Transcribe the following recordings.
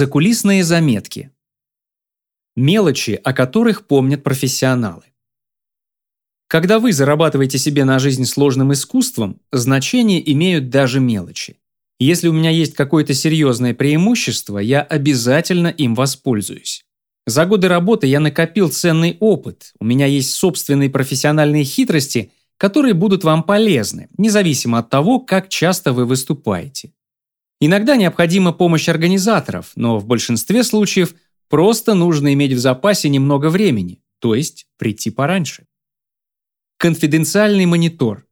Закулисные заметки. Мелочи, о которых помнят профессионалы. Когда вы зарабатываете себе на жизнь сложным искусством, значение имеют даже мелочи. Если у меня есть какое-то серьезное преимущество, я обязательно им воспользуюсь. За годы работы я накопил ценный опыт, у меня есть собственные профессиональные хитрости, которые будут вам полезны, независимо от того, как часто вы выступаете. Иногда необходима помощь организаторов, но в большинстве случаев просто нужно иметь в запасе немного времени, то есть прийти пораньше. Конфиденциальный монитор.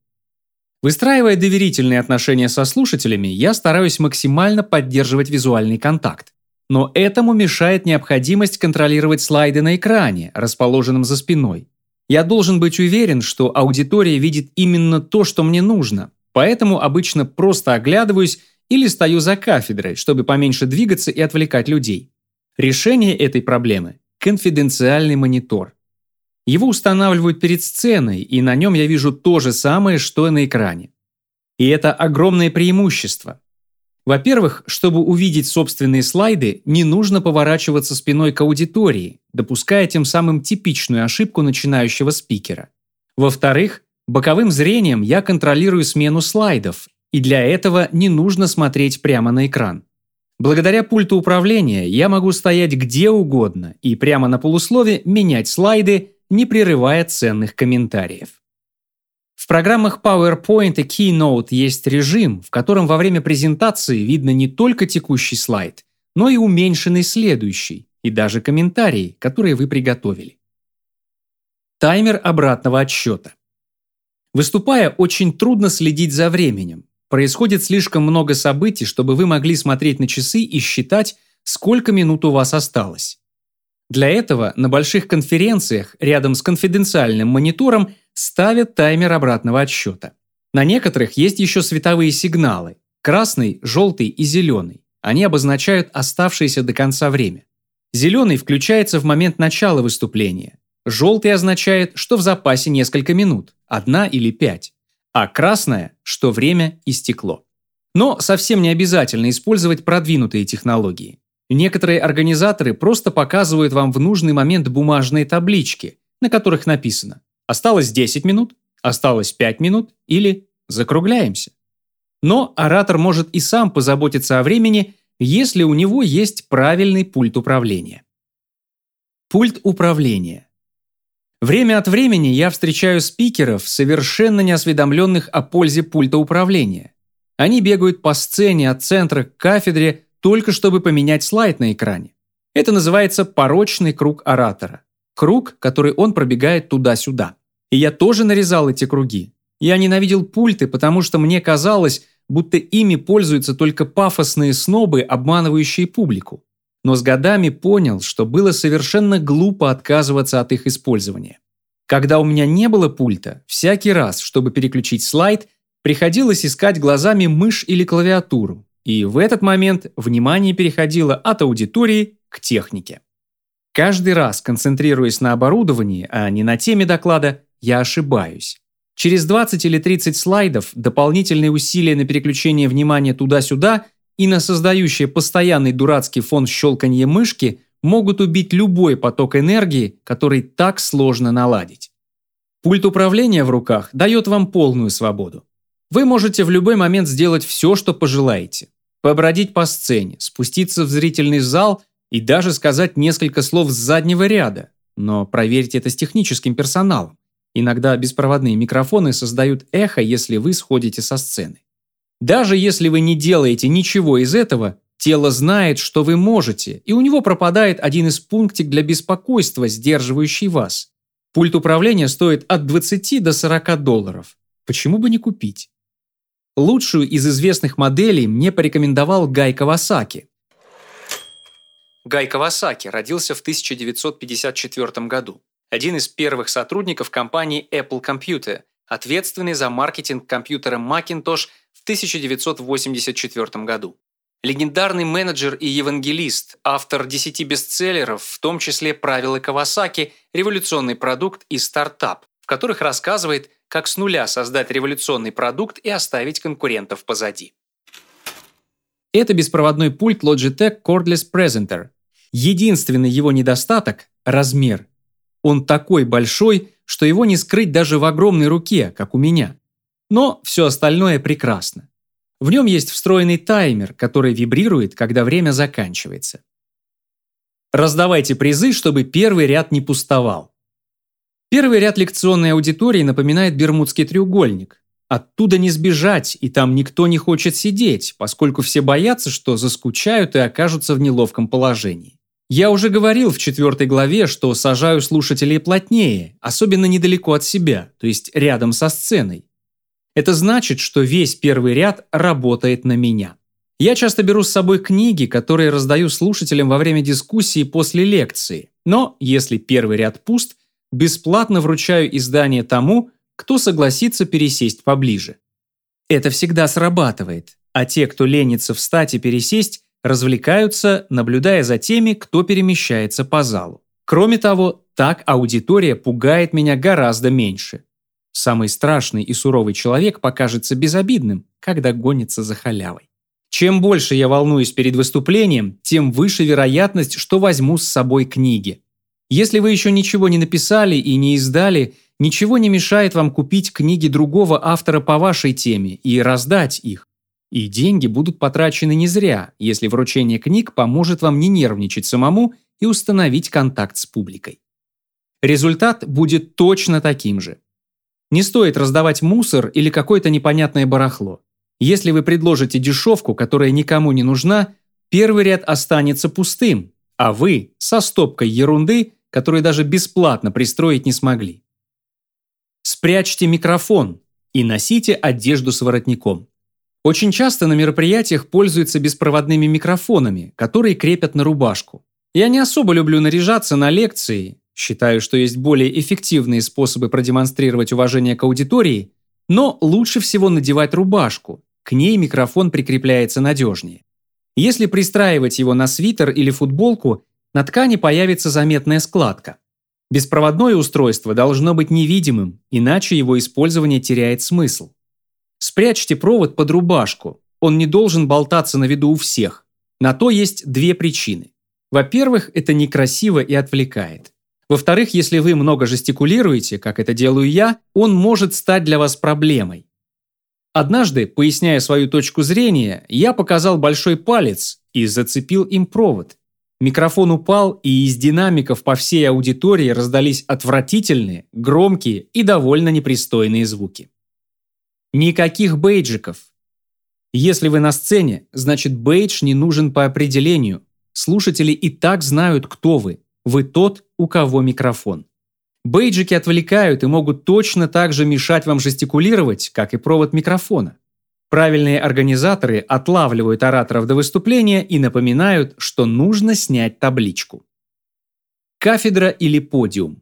Выстраивая доверительные отношения со слушателями, я стараюсь максимально поддерживать визуальный контакт. Но этому мешает необходимость контролировать слайды на экране, расположенном за спиной. Я должен быть уверен, что аудитория видит именно то, что мне нужно, поэтому обычно просто оглядываюсь или стою за кафедрой, чтобы поменьше двигаться и отвлекать людей. Решение этой проблемы – конфиденциальный монитор. Его устанавливают перед сценой, и на нем я вижу то же самое, что и на экране. И это огромное преимущество. Во-первых, чтобы увидеть собственные слайды, не нужно поворачиваться спиной к аудитории, допуская тем самым типичную ошибку начинающего спикера. Во-вторых, боковым зрением я контролирую смену слайдов, и для этого не нужно смотреть прямо на экран. Благодаря пульту управления я могу стоять где угодно и прямо на полуслове менять слайды, не прерывая ценных комментариев. В программах PowerPoint и Keynote есть режим, в котором во время презентации видно не только текущий слайд, но и уменьшенный следующий, и даже комментарии, которые вы приготовили. Таймер обратного отсчета. Выступая, очень трудно следить за временем, Происходит слишком много событий, чтобы вы могли смотреть на часы и считать, сколько минут у вас осталось. Для этого на больших конференциях рядом с конфиденциальным монитором ставят таймер обратного отсчета. На некоторых есть еще световые сигналы – красный, желтый и зеленый. Они обозначают оставшееся до конца время. Зеленый включается в момент начала выступления. Желтый означает, что в запасе несколько минут, одна или пять а красное, что время истекло. Но совсем не обязательно использовать продвинутые технологии. Некоторые организаторы просто показывают вам в нужный момент бумажные таблички, на которых написано «Осталось 10 минут», «Осталось 5 минут» или «Закругляемся». Но оратор может и сам позаботиться о времени, если у него есть правильный пульт управления. Пульт управления. Время от времени я встречаю спикеров, совершенно неосведомленных о пользе пульта управления. Они бегают по сцене от центра к кафедре только чтобы поменять слайд на экране. Это называется порочный круг оратора. Круг, который он пробегает туда-сюда. И я тоже нарезал эти круги. Я ненавидел пульты, потому что мне казалось, будто ими пользуются только пафосные снобы, обманывающие публику но с годами понял, что было совершенно глупо отказываться от их использования. Когда у меня не было пульта, всякий раз, чтобы переключить слайд, приходилось искать глазами мышь или клавиатуру, и в этот момент внимание переходило от аудитории к технике. Каждый раз, концентрируясь на оборудовании, а не на теме доклада, я ошибаюсь. Через 20 или 30 слайдов дополнительные усилия на переключение внимания туда-сюда – и на создающие постоянный дурацкий фон щелканье мышки могут убить любой поток энергии, который так сложно наладить. Пульт управления в руках дает вам полную свободу. Вы можете в любой момент сделать все, что пожелаете. Побродить по сцене, спуститься в зрительный зал и даже сказать несколько слов с заднего ряда. Но проверьте это с техническим персоналом. Иногда беспроводные микрофоны создают эхо, если вы сходите со сцены. Даже если вы не делаете ничего из этого, тело знает, что вы можете, и у него пропадает один из пунктик для беспокойства, сдерживающий вас. Пульт управления стоит от 20 до 40 долларов. Почему бы не купить? Лучшую из известных моделей мне порекомендовал Гай Кавасаки. Гай Кавасаки родился в 1954 году. Один из первых сотрудников компании Apple Computer, ответственный за маркетинг компьютера Macintosh в 1984 году. Легендарный менеджер и евангелист, автор 10 бестселлеров, в том числе «Правила Кавасаки», «Революционный продукт» и «Стартап», в которых рассказывает, как с нуля создать революционный продукт и оставить конкурентов позади. Это беспроводной пульт Logitech Cordless Presenter. Единственный его недостаток – размер. Он такой большой, что его не скрыть даже в огромной руке, как у меня. Но все остальное прекрасно. В нем есть встроенный таймер, который вибрирует, когда время заканчивается. Раздавайте призы, чтобы первый ряд не пустовал. Первый ряд лекционной аудитории напоминает Бермудский треугольник. Оттуда не сбежать, и там никто не хочет сидеть, поскольку все боятся, что заскучают и окажутся в неловком положении. Я уже говорил в четвертой главе, что сажаю слушателей плотнее, особенно недалеко от себя, то есть рядом со сценой. Это значит, что весь первый ряд работает на меня. Я часто беру с собой книги, которые раздаю слушателям во время дискуссии после лекции, но если первый ряд пуст, бесплатно вручаю издание тому, кто согласится пересесть поближе. Это всегда срабатывает, а те, кто ленится встать и пересесть, развлекаются, наблюдая за теми, кто перемещается по залу. Кроме того, так аудитория пугает меня гораздо меньше. Самый страшный и суровый человек покажется безобидным, когда гонится за халявой. Чем больше я волнуюсь перед выступлением, тем выше вероятность, что возьму с собой книги. Если вы еще ничего не написали и не издали, Ничего не мешает вам купить книги другого автора по вашей теме и раздать их. И деньги будут потрачены не зря, если вручение книг поможет вам не нервничать самому и установить контакт с публикой. Результат будет точно таким же. Не стоит раздавать мусор или какое-то непонятное барахло. Если вы предложите дешевку, которая никому не нужна, первый ряд останется пустым, а вы со стопкой ерунды, которую даже бесплатно пристроить не смогли. Спрячьте микрофон и носите одежду с воротником. Очень часто на мероприятиях пользуются беспроводными микрофонами, которые крепят на рубашку. Я не особо люблю наряжаться на лекции, считаю, что есть более эффективные способы продемонстрировать уважение к аудитории, но лучше всего надевать рубашку, к ней микрофон прикрепляется надежнее. Если пристраивать его на свитер или футболку, на ткани появится заметная складка. Беспроводное устройство должно быть невидимым, иначе его использование теряет смысл. Спрячьте провод под рубашку, он не должен болтаться на виду у всех. На то есть две причины. Во-первых, это некрасиво и отвлекает. Во-вторых, если вы много жестикулируете, как это делаю я, он может стать для вас проблемой. Однажды, поясняя свою точку зрения, я показал большой палец и зацепил им провод. Микрофон упал, и из динамиков по всей аудитории раздались отвратительные, громкие и довольно непристойные звуки. Никаких бейджиков. Если вы на сцене, значит бейдж не нужен по определению. Слушатели и так знают, кто вы. Вы тот, у кого микрофон. Бейджики отвлекают и могут точно так же мешать вам жестикулировать, как и провод микрофона. Правильные организаторы отлавливают ораторов до выступления и напоминают, что нужно снять табличку. Кафедра или подиум.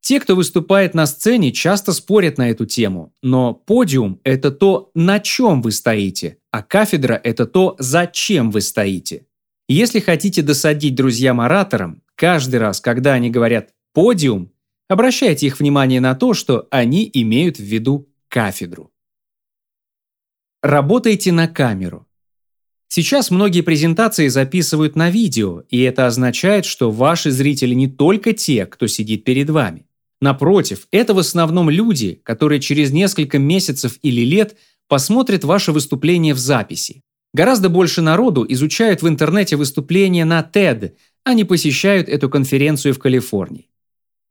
Те, кто выступает на сцене, часто спорят на эту тему, но подиум – это то, на чем вы стоите, а кафедра – это то, зачем вы стоите. Если хотите досадить друзьям-ораторам, каждый раз, когда они говорят «подиум», обращайте их внимание на то, что они имеют в виду кафедру. Работайте на камеру. Сейчас многие презентации записывают на видео, и это означает, что ваши зрители не только те, кто сидит перед вами. Напротив, это в основном люди, которые через несколько месяцев или лет посмотрят ваше выступление в записи. Гораздо больше народу изучают в интернете выступления на TED, не посещают эту конференцию в Калифорнии.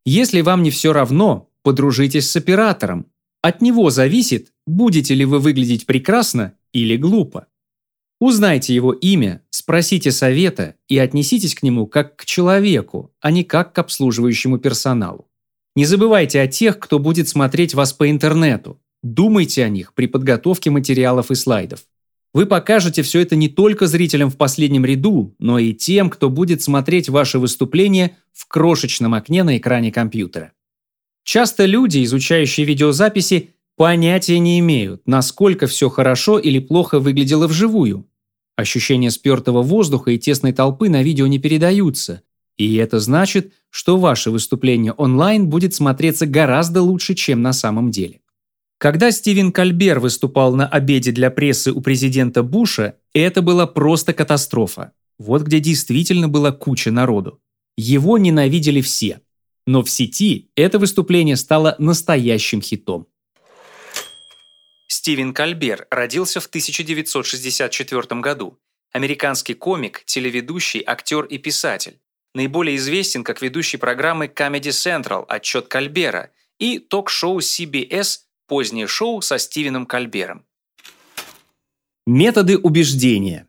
Если вам не все равно, подружитесь с оператором, от него зависит, будете ли вы выглядеть прекрасно или глупо. Узнайте его имя, спросите совета и отнеситесь к нему как к человеку, а не как к обслуживающему персоналу. Не забывайте о тех, кто будет смотреть вас по интернету. Думайте о них при подготовке материалов и слайдов. Вы покажете все это не только зрителям в последнем ряду, но и тем, кто будет смотреть ваше выступление в крошечном окне на экране компьютера. Часто люди, изучающие видеозаписи, понятия не имеют, насколько все хорошо или плохо выглядело вживую. Ощущение спертого воздуха и тесной толпы на видео не передаются, и это значит, что ваше выступление онлайн будет смотреться гораздо лучше, чем на самом деле. Когда Стивен Кальбер выступал на обеде для прессы у президента Буша, это была просто катастрофа. Вот где действительно была куча народу. Его ненавидели все. Но в сети это выступление стало настоящим хитом. Стивен Кальбер родился в 1964 году. Американский комик, телеведущий, актер и писатель. Наиболее известен как ведущий программы Comedy Central «Отчет Кальбера» и ток-шоу CBS «Позднее шоу со Стивеном Кальбером». Методы убеждения.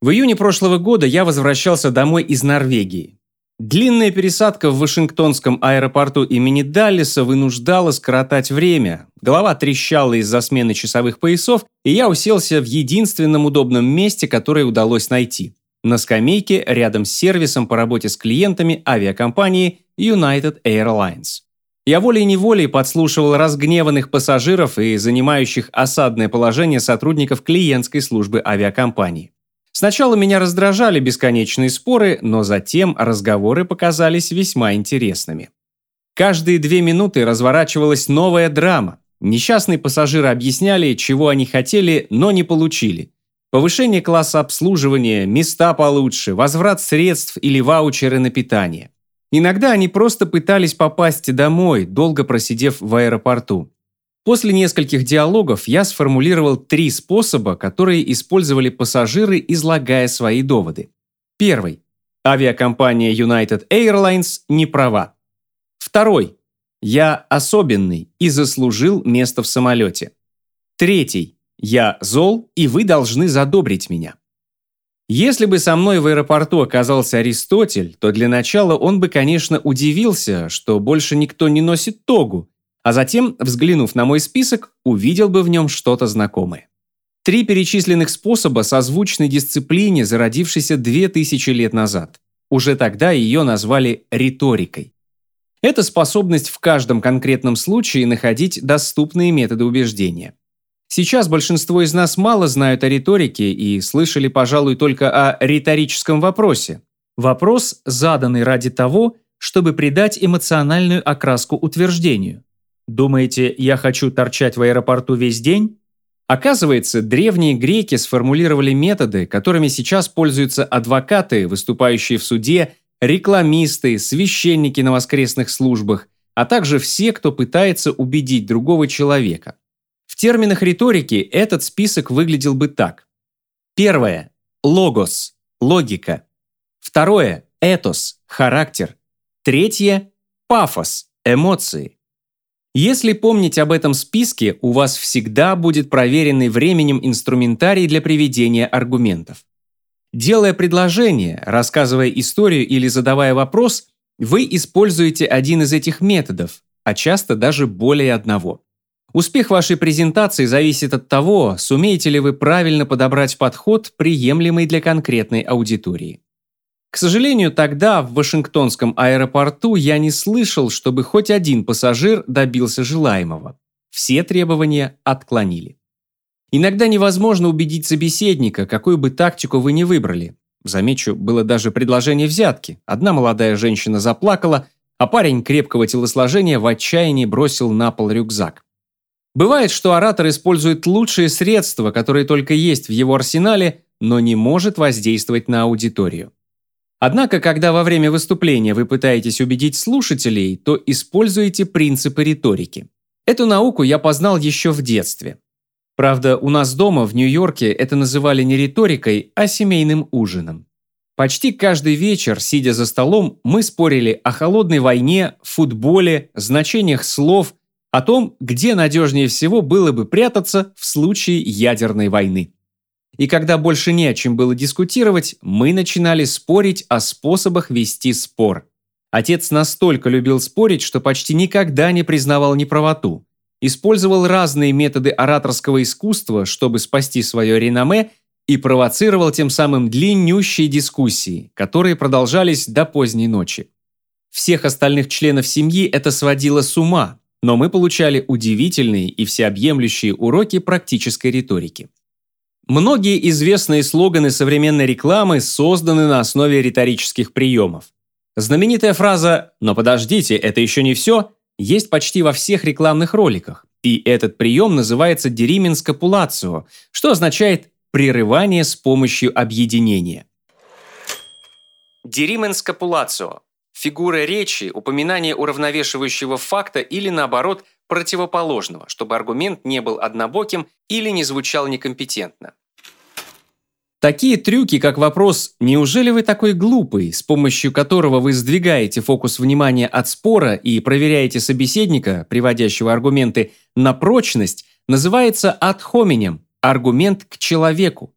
В июне прошлого года я возвращался домой из Норвегии. Длинная пересадка в Вашингтонском аэропорту имени Даллиса вынуждала скоротать время. Голова трещала из-за смены часовых поясов, и я уселся в единственном удобном месте, которое удалось найти. На скамейке рядом с сервисом по работе с клиентами авиакомпании United Airlines. Я волей-неволей подслушивал разгневанных пассажиров и занимающих осадное положение сотрудников клиентской службы авиакомпании. Сначала меня раздражали бесконечные споры, но затем разговоры показались весьма интересными. Каждые две минуты разворачивалась новая драма. Несчастные пассажиры объясняли, чего они хотели, но не получили. Повышение класса обслуживания, места получше, возврат средств или ваучеры на питание. Иногда они просто пытались попасть домой, долго просидев в аэропорту. После нескольких диалогов я сформулировал три способа, которые использовали пассажиры, излагая свои доводы. Первый. Авиакомпания United Airlines не права. Второй. Я особенный и заслужил место в самолете. Третий. Я зол, и вы должны задобрить меня. Если бы со мной в аэропорту оказался Аристотель, то для начала он бы, конечно, удивился, что больше никто не носит тогу, а затем, взглянув на мой список, увидел бы в нем что-то знакомое. Три перечисленных способа созвучны дисциплине, зародившейся 2000 лет назад. Уже тогда ее назвали риторикой. Это способность в каждом конкретном случае находить доступные методы убеждения. Сейчас большинство из нас мало знают о риторике и слышали, пожалуй, только о риторическом вопросе. Вопрос, заданный ради того, чтобы придать эмоциональную окраску утверждению. Думаете, я хочу торчать в аэропорту весь день? Оказывается, древние греки сформулировали методы, которыми сейчас пользуются адвокаты, выступающие в суде, рекламисты, священники на воскресных службах, а также все, кто пытается убедить другого человека. В терминах риторики этот список выглядел бы так. Первое – логос – логика. Второе – этос – характер. Третье – пафос – эмоции. Если помнить об этом списке, у вас всегда будет проверенный временем инструментарий для приведения аргументов. Делая предложение, рассказывая историю или задавая вопрос, вы используете один из этих методов, а часто даже более одного. Успех вашей презентации зависит от того, сумеете ли вы правильно подобрать подход, приемлемый для конкретной аудитории. К сожалению, тогда в Вашингтонском аэропорту я не слышал, чтобы хоть один пассажир добился желаемого. Все требования отклонили. Иногда невозможно убедить собеседника, какую бы тактику вы ни выбрали. Замечу, было даже предложение взятки. Одна молодая женщина заплакала, а парень крепкого телосложения в отчаянии бросил на пол рюкзак. Бывает, что оратор использует лучшие средства, которые только есть в его арсенале, но не может воздействовать на аудиторию. Однако, когда во время выступления вы пытаетесь убедить слушателей, то используете принципы риторики. Эту науку я познал еще в детстве. Правда, у нас дома в Нью-Йорке это называли не риторикой, а семейным ужином. Почти каждый вечер, сидя за столом, мы спорили о холодной войне, футболе, значениях слов, о том, где надежнее всего было бы прятаться в случае ядерной войны. И когда больше не о чем было дискутировать, мы начинали спорить о способах вести спор. Отец настолько любил спорить, что почти никогда не признавал неправоту. Использовал разные методы ораторского искусства, чтобы спасти свое реноме, и провоцировал тем самым длиннющие дискуссии, которые продолжались до поздней ночи. Всех остальных членов семьи это сводило с ума, но мы получали удивительные и всеобъемлющие уроки практической риторики. Многие известные слоганы современной рекламы созданы на основе риторических приемов. Знаменитая фраза «но подождите, это еще не все» есть почти во всех рекламных роликах, и этот прием называется дериминскопулацио, что означает прерывание с помощью объединения. Дерименскапулацио – фигура речи, упоминание уравновешивающего факта или, наоборот, противоположного, чтобы аргумент не был однобоким или не звучал некомпетентно. Такие трюки, как вопрос «Неужели вы такой глупый?», с помощью которого вы сдвигаете фокус внимания от спора и проверяете собеседника, приводящего аргументы, на прочность, называется ad аргумент к человеку.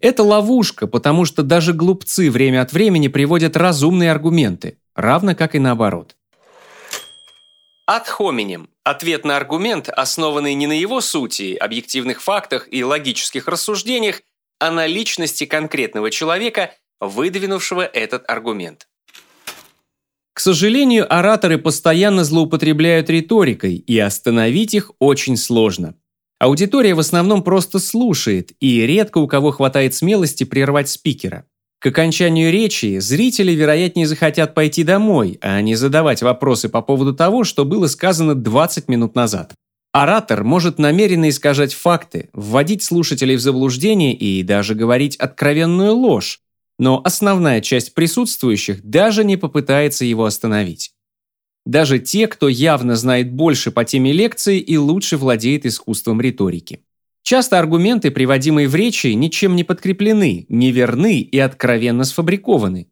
Это ловушка, потому что даже глупцы время от времени приводят разумные аргументы, равно как и наоборот. Ad hominem – ответ на аргумент, основанный не на его сути, объективных фактах и логических рассуждениях, а на личности конкретного человека, выдвинувшего этот аргумент. К сожалению, ораторы постоянно злоупотребляют риторикой, и остановить их очень сложно. Аудитория в основном просто слушает, и редко у кого хватает смелости прервать спикера. К окончанию речи зрители, вероятнее, захотят пойти домой, а не задавать вопросы по поводу того, что было сказано 20 минут назад. Оратор может намеренно искажать факты, вводить слушателей в заблуждение и даже говорить откровенную ложь, но основная часть присутствующих даже не попытается его остановить. Даже те, кто явно знает больше по теме лекции и лучше владеет искусством риторики. Часто аргументы, приводимые в речи, ничем не подкреплены, неверны и откровенно сфабрикованы.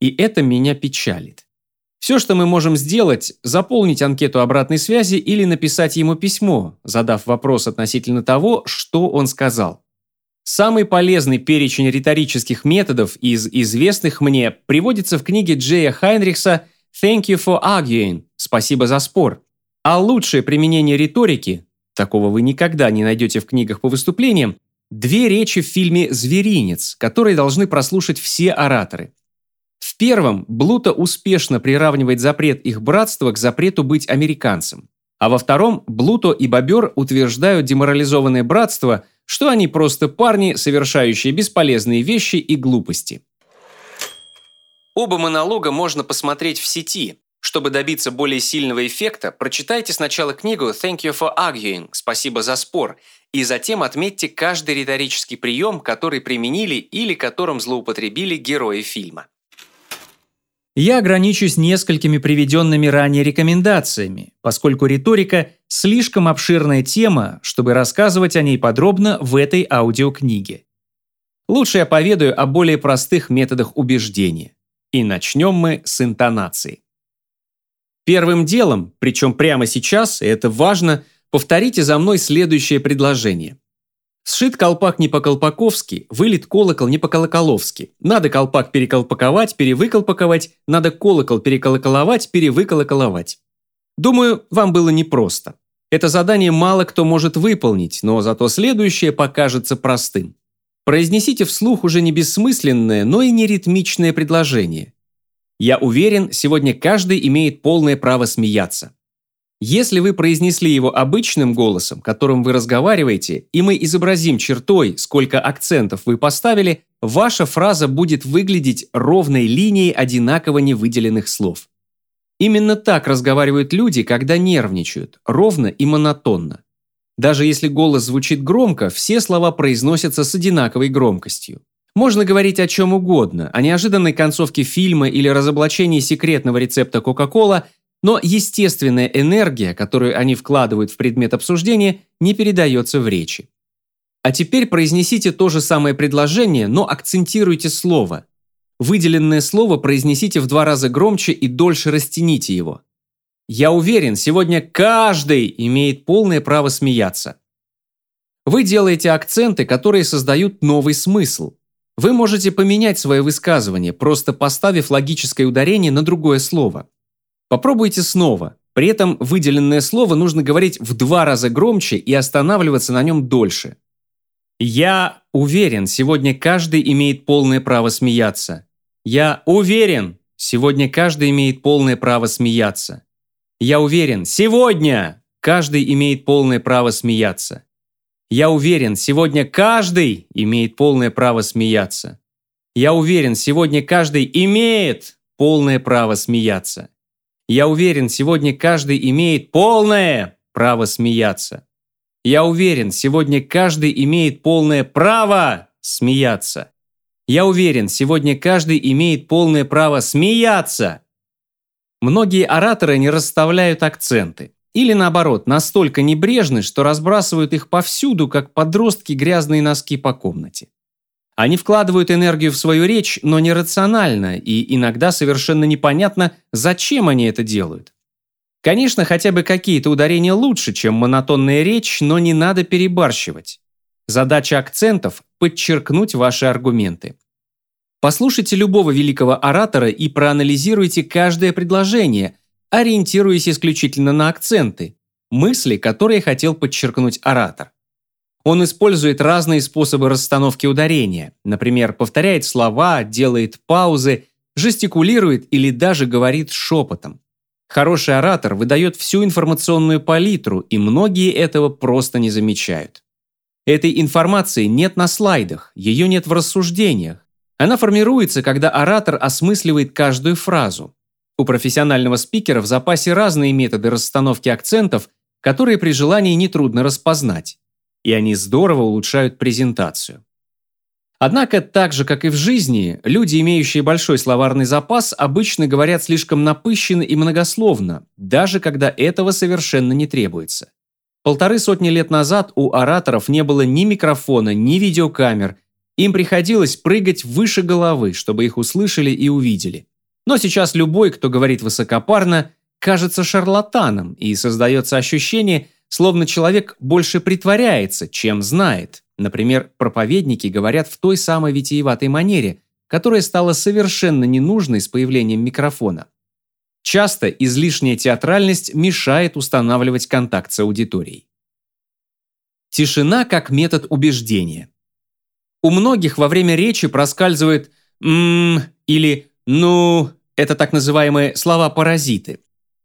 И это меня печалит. Все, что мы можем сделать, заполнить анкету обратной связи или написать ему письмо, задав вопрос относительно того, что он сказал. Самый полезный перечень риторических методов из известных мне приводится в книге Джея Хайнрихса «Thank you for arguing» – «Спасибо за спор». А лучшее применение риторики, такого вы никогда не найдете в книгах по выступлениям, две речи в фильме «Зверинец», которые должны прослушать все ораторы – в первом Блута успешно приравнивает запрет их братства к запрету быть американцем. А во втором Блуто и Бобер утверждают деморализованное братство, что они просто парни, совершающие бесполезные вещи и глупости. Оба монолога можно посмотреть в сети. Чтобы добиться более сильного эффекта, прочитайте сначала книгу «Thank you for arguing» – «Спасибо за спор», и затем отметьте каждый риторический прием, который применили или которым злоупотребили герои фильма. Я ограничусь несколькими приведенными ранее рекомендациями, поскольку риторика – слишком обширная тема, чтобы рассказывать о ней подробно в этой аудиокниге. Лучше я поведаю о более простых методах убеждения. И начнем мы с интонации. Первым делом, причем прямо сейчас, и это важно, повторите за мной следующее предложение. Сшит колпак не по-колпаковски, вылет колокол не по-колоколовски. Надо колпак переколпаковать, перевыколпаковать, надо колокол переколоколовать, перевыколоколовать. Думаю, вам было непросто. Это задание мало кто может выполнить, но зато следующее покажется простым. Произнесите вслух уже не бессмысленное, но и не ритмичное предложение. Я уверен, сегодня каждый имеет полное право смеяться. Если вы произнесли его обычным голосом, которым вы разговариваете, и мы изобразим чертой, сколько акцентов вы поставили, ваша фраза будет выглядеть ровной линией одинаково невыделенных слов. Именно так разговаривают люди, когда нервничают, ровно и монотонно. Даже если голос звучит громко, все слова произносятся с одинаковой громкостью. Можно говорить о чем угодно, о неожиданной концовке фильма или разоблачении секретного рецепта Coca-Cola, но естественная энергия, которую они вкладывают в предмет обсуждения, не передается в речи. А теперь произнесите то же самое предложение, но акцентируйте слово. Выделенное слово произнесите в два раза громче и дольше растяните его. Я уверен, сегодня каждый имеет полное право смеяться. Вы делаете акценты, которые создают новый смысл. Вы можете поменять свое высказывание, просто поставив логическое ударение на другое слово. Попробуйте снова. При этом выделенное слово нужно говорить в два раза громче и останавливаться на нем дольше. Я уверен, сегодня каждый имеет полное право смеяться. Я уверен, сегодня каждый имеет полное право смеяться. Я уверен, сегодня каждый имеет полное право смеяться. Я уверен, сегодня каждый имеет полное право смеяться. Я уверен, сегодня каждый имеет полное право смеяться. Я уверен, сегодня каждый имеет полное право смеяться. Я уверен, сегодня каждый имеет полное право смеяться. Я уверен, сегодня каждый имеет полное право смеяться. Многие ораторы не расставляют акценты. Или наоборот, настолько небрежны, что разбрасывают их повсюду, как подростки грязные носки по комнате. Они вкладывают энергию в свою речь, но нерационально, и иногда совершенно непонятно, зачем они это делают. Конечно, хотя бы какие-то ударения лучше, чем монотонная речь, но не надо перебарщивать. Задача акцентов – подчеркнуть ваши аргументы. Послушайте любого великого оратора и проанализируйте каждое предложение, ориентируясь исключительно на акценты, мысли, которые хотел подчеркнуть оратор. Он использует разные способы расстановки ударения, например, повторяет слова, делает паузы, жестикулирует или даже говорит шепотом. Хороший оратор выдает всю информационную палитру, и многие этого просто не замечают. Этой информации нет на слайдах, ее нет в рассуждениях. Она формируется, когда оратор осмысливает каждую фразу. У профессионального спикера в запасе разные методы расстановки акцентов, которые при желании нетрудно распознать и они здорово улучшают презентацию. Однако, так же, как и в жизни, люди, имеющие большой словарный запас, обычно говорят слишком напыщенно и многословно, даже когда этого совершенно не требуется. Полторы сотни лет назад у ораторов не было ни микрофона, ни видеокамер, им приходилось прыгать выше головы, чтобы их услышали и увидели. Но сейчас любой, кто говорит высокопарно, кажется шарлатаном, и создается ощущение, Словно человек больше притворяется, чем знает. Например, проповедники говорят в той самой витиеватой манере, которая стала совершенно ненужной с появлением микрофона. Часто излишняя театральность мешает устанавливать контакт с аудиторией. Тишина как метод убеждения. У многих во время речи проскальзывает «ммм» или «ну», это так называемые слова-паразиты.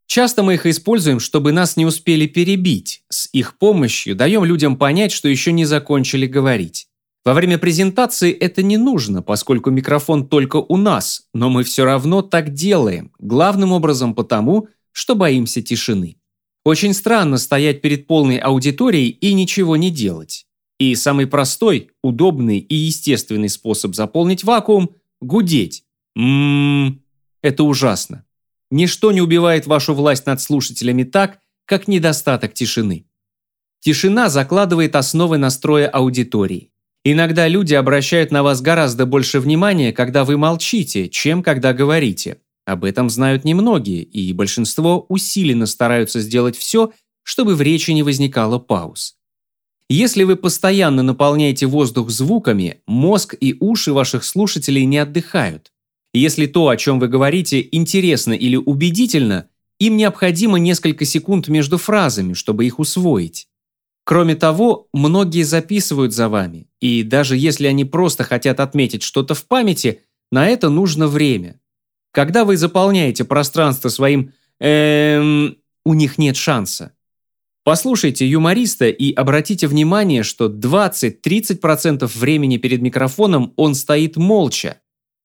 Часто мы их используем, чтобы нас не успели перебить. С их помощью даем людям понять, что еще не закончили говорить. Во время презентации это не нужно, поскольку микрофон только у нас, но мы все равно так делаем, главным образом потому, что боимся тишины. Очень странно стоять перед полной аудиторией и ничего не делать. И самый простой, удобный и естественный способ заполнить вакуум – гудеть. Ммм, это ужасно. Ничто не убивает вашу власть над слушателями так, как недостаток тишины. Тишина закладывает основы настроя аудитории. Иногда люди обращают на вас гораздо больше внимания, когда вы молчите, чем когда говорите. Об этом знают немногие, и большинство усиленно стараются сделать все, чтобы в речи не возникало пауз. Если вы постоянно наполняете воздух звуками, мозг и уши ваших слушателей не отдыхают. Если то, о чем вы говорите, интересно или убедительно, им необходимо несколько секунд между фразами, чтобы их усвоить. Кроме того, многие записывают за вами, и даже если они просто хотят отметить что-то в памяти, на это нужно время. Когда вы заполняете пространство своим «эм», у них нет шанса. Послушайте юмориста и обратите внимание, что 20-30% времени перед микрофоном он стоит молча,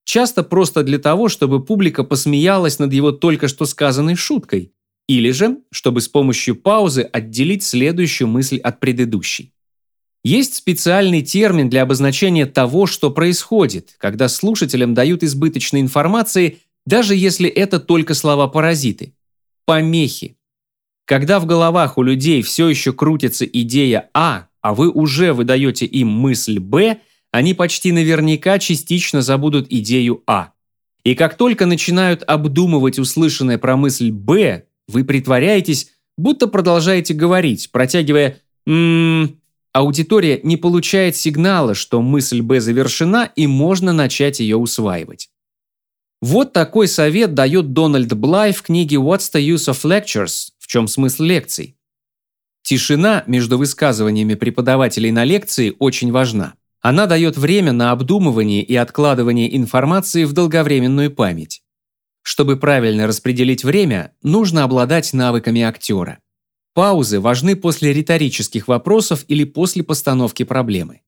Часто просто для того, чтобы публика посмеялась над его только что сказанной шуткой, или же, чтобы с помощью паузы отделить следующую мысль от предыдущей. Есть специальный термин для обозначения того, что происходит, когда слушателям дают избыточной информации, даже если это только слова-паразиты. Помехи. Когда в головах у людей все еще крутится идея А, а вы уже выдаете им мысль Б – они почти наверняка частично забудут идею А. И как только начинают обдумывать услышанное про мысль Б, вы притворяетесь, будто продолжаете говорить, протягивая «ммм». Аудитория не получает сигнала, что мысль Б завершена и можно начать ее усваивать. Вот такой совет дает Дональд Блай в книге «What's the use of lectures?» в чем смысл лекций. Тишина между высказываниями преподавателей на лекции очень важна. Она дает время на обдумывание и откладывание информации в долговременную память. Чтобы правильно распределить время, нужно обладать навыками актера. Паузы важны после риторических вопросов или после постановки проблемы.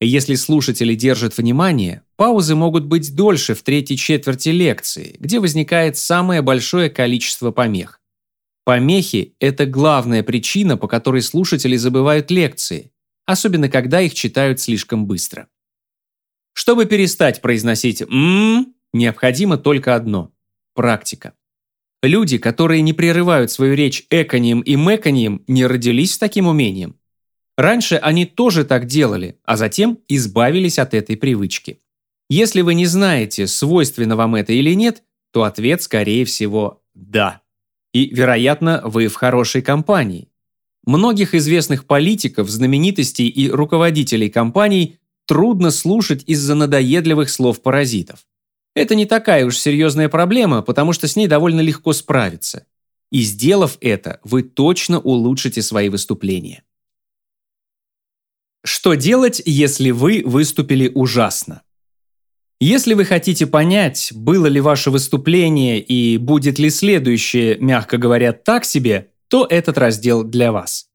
Если слушатели держат внимание, паузы могут быть дольше в третьей четверти лекции, где возникает самое большое количество помех. Помехи – это главная причина, по которой слушатели забывают лекции, особенно когда их читают слишком быстро. Чтобы перестать произносить «м», необходимо только одно – практика. Люди, которые не прерывают свою речь эканием и мэканием, не родились с таким умением. Раньше они тоже так делали, а затем избавились от этой привычки. Если вы не знаете, свойственно вам это или нет, то ответ, скорее всего, «да». И, вероятно, вы в хорошей компании. Многих известных политиков, знаменитостей и руководителей компаний трудно слушать из-за надоедливых слов-паразитов. Это не такая уж серьезная проблема, потому что с ней довольно легко справиться. И сделав это, вы точно улучшите свои выступления. Что делать, если вы выступили ужасно? Если вы хотите понять, было ли ваше выступление и будет ли следующее, мягко говоря, так себе, то этот раздел для вас.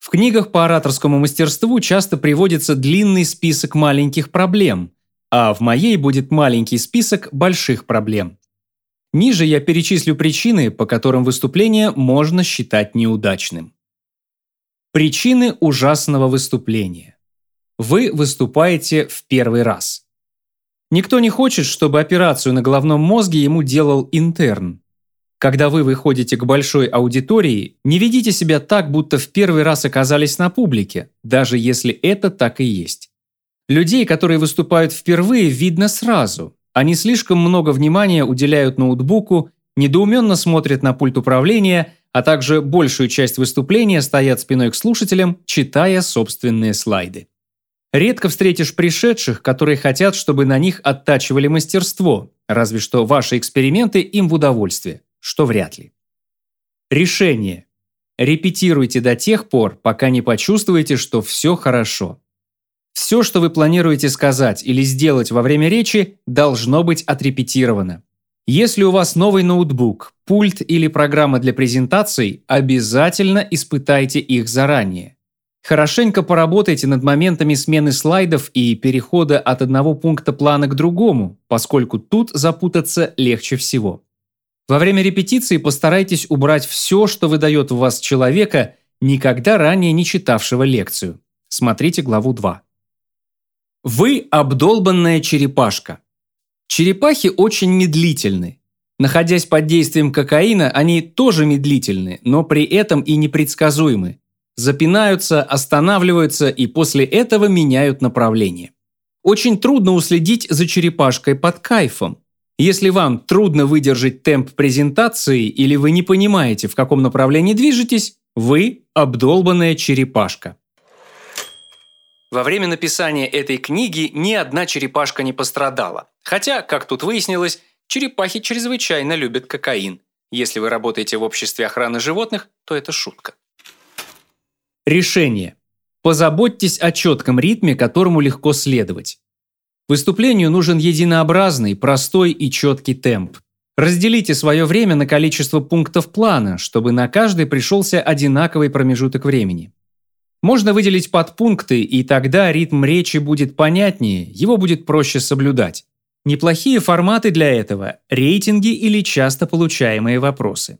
В книгах по ораторскому мастерству часто приводится длинный список маленьких проблем, а в моей будет маленький список больших проблем. Ниже я перечислю причины, по которым выступление можно считать неудачным. Причины ужасного выступления. Вы выступаете в первый раз. Никто не хочет, чтобы операцию на головном мозге ему делал интерн. Когда вы выходите к большой аудитории, не ведите себя так, будто в первый раз оказались на публике, даже если это так и есть. Людей, которые выступают впервые, видно сразу. Они слишком много внимания уделяют ноутбуку, недоуменно смотрят на пульт управления, а также большую часть выступления стоят спиной к слушателям, читая собственные слайды. Редко встретишь пришедших, которые хотят, чтобы на них оттачивали мастерство, разве что ваши эксперименты им в удовольствие, что вряд ли. Решение. Репетируйте до тех пор, пока не почувствуете, что все хорошо. Все, что вы планируете сказать или сделать во время речи, должно быть отрепетировано. Если у вас новый ноутбук, пульт или программа для презентаций, обязательно испытайте их заранее. Хорошенько поработайте над моментами смены слайдов и перехода от одного пункта плана к другому, поскольку тут запутаться легче всего. Во время репетиции постарайтесь убрать все, что выдает в вас человека, никогда ранее не читавшего лекцию. Смотрите главу 2. Вы обдолбанная черепашка. Черепахи очень медлительны. Находясь под действием кокаина, они тоже медлительны, но при этом и непредсказуемы запинаются, останавливаются и после этого меняют направление. Очень трудно уследить за черепашкой под кайфом. Если вам трудно выдержать темп презентации или вы не понимаете, в каком направлении движетесь, вы обдолбанная черепашка. Во время написания этой книги ни одна черепашка не пострадала. Хотя, как тут выяснилось, черепахи чрезвычайно любят кокаин. Если вы работаете в обществе охраны животных, то это шутка. Решение. Позаботьтесь о четком ритме, которому легко следовать. Выступлению нужен единообразный, простой и четкий темп. Разделите свое время на количество пунктов плана, чтобы на каждый пришелся одинаковый промежуток времени. Можно выделить подпункты, и тогда ритм речи будет понятнее, его будет проще соблюдать. Неплохие форматы для этого – рейтинги или часто получаемые вопросы.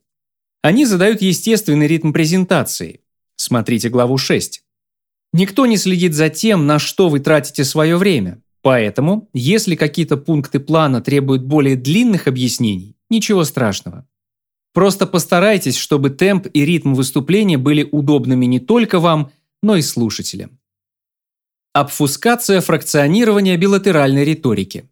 Они задают естественный ритм презентации, Смотрите главу 6. Никто не следит за тем, на что вы тратите свое время. Поэтому, если какие-то пункты плана требуют более длинных объяснений, ничего страшного. Просто постарайтесь, чтобы темп и ритм выступления были удобными не только вам, но и слушателям. Обфускация фракционирования билатеральной риторики.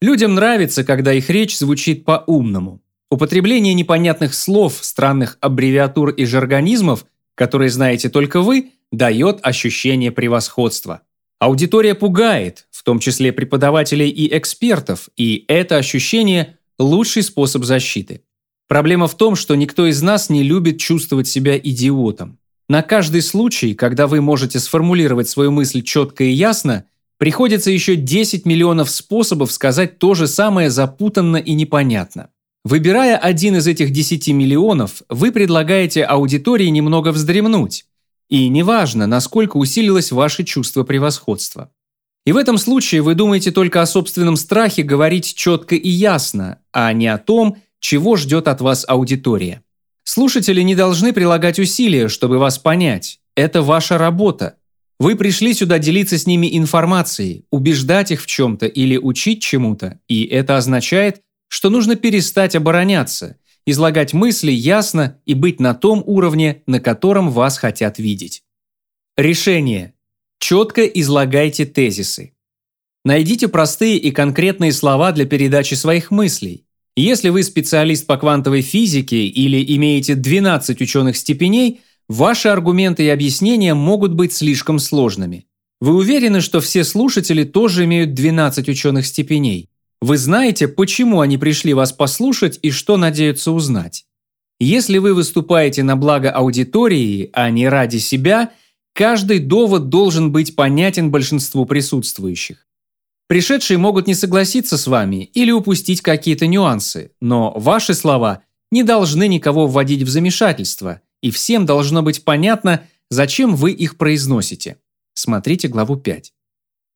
Людям нравится, когда их речь звучит по-умному. Употребление непонятных слов, странных аббревиатур и жаргонизмов которые знаете только вы, дает ощущение превосходства. Аудитория пугает, в том числе преподавателей и экспертов, и это ощущение – лучший способ защиты. Проблема в том, что никто из нас не любит чувствовать себя идиотом. На каждый случай, когда вы можете сформулировать свою мысль четко и ясно, приходится еще 10 миллионов способов сказать то же самое запутанно и непонятно. Выбирая один из этих 10 миллионов, вы предлагаете аудитории немного вздремнуть. И неважно, насколько усилилось ваше чувство превосходства. И в этом случае вы думаете только о собственном страхе говорить четко и ясно, а не о том, чего ждет от вас аудитория. Слушатели не должны прилагать усилия, чтобы вас понять. Это ваша работа. Вы пришли сюда делиться с ними информацией, убеждать их в чем-то или учить чему-то, и это означает, что нужно перестать обороняться, излагать мысли ясно и быть на том уровне, на котором вас хотят видеть. Решение. Четко излагайте тезисы. Найдите простые и конкретные слова для передачи своих мыслей. Если вы специалист по квантовой физике или имеете 12 ученых степеней – Ваши аргументы и объяснения могут быть слишком сложными. Вы уверены, что все слушатели тоже имеют 12 ученых степеней? Вы знаете, почему они пришли вас послушать и что надеются узнать? Если вы выступаете на благо аудитории, а не ради себя, каждый довод должен быть понятен большинству присутствующих. Пришедшие могут не согласиться с вами или упустить какие-то нюансы, но ваши слова не должны никого вводить в замешательство – и всем должно быть понятно, зачем вы их произносите. Смотрите главу 5.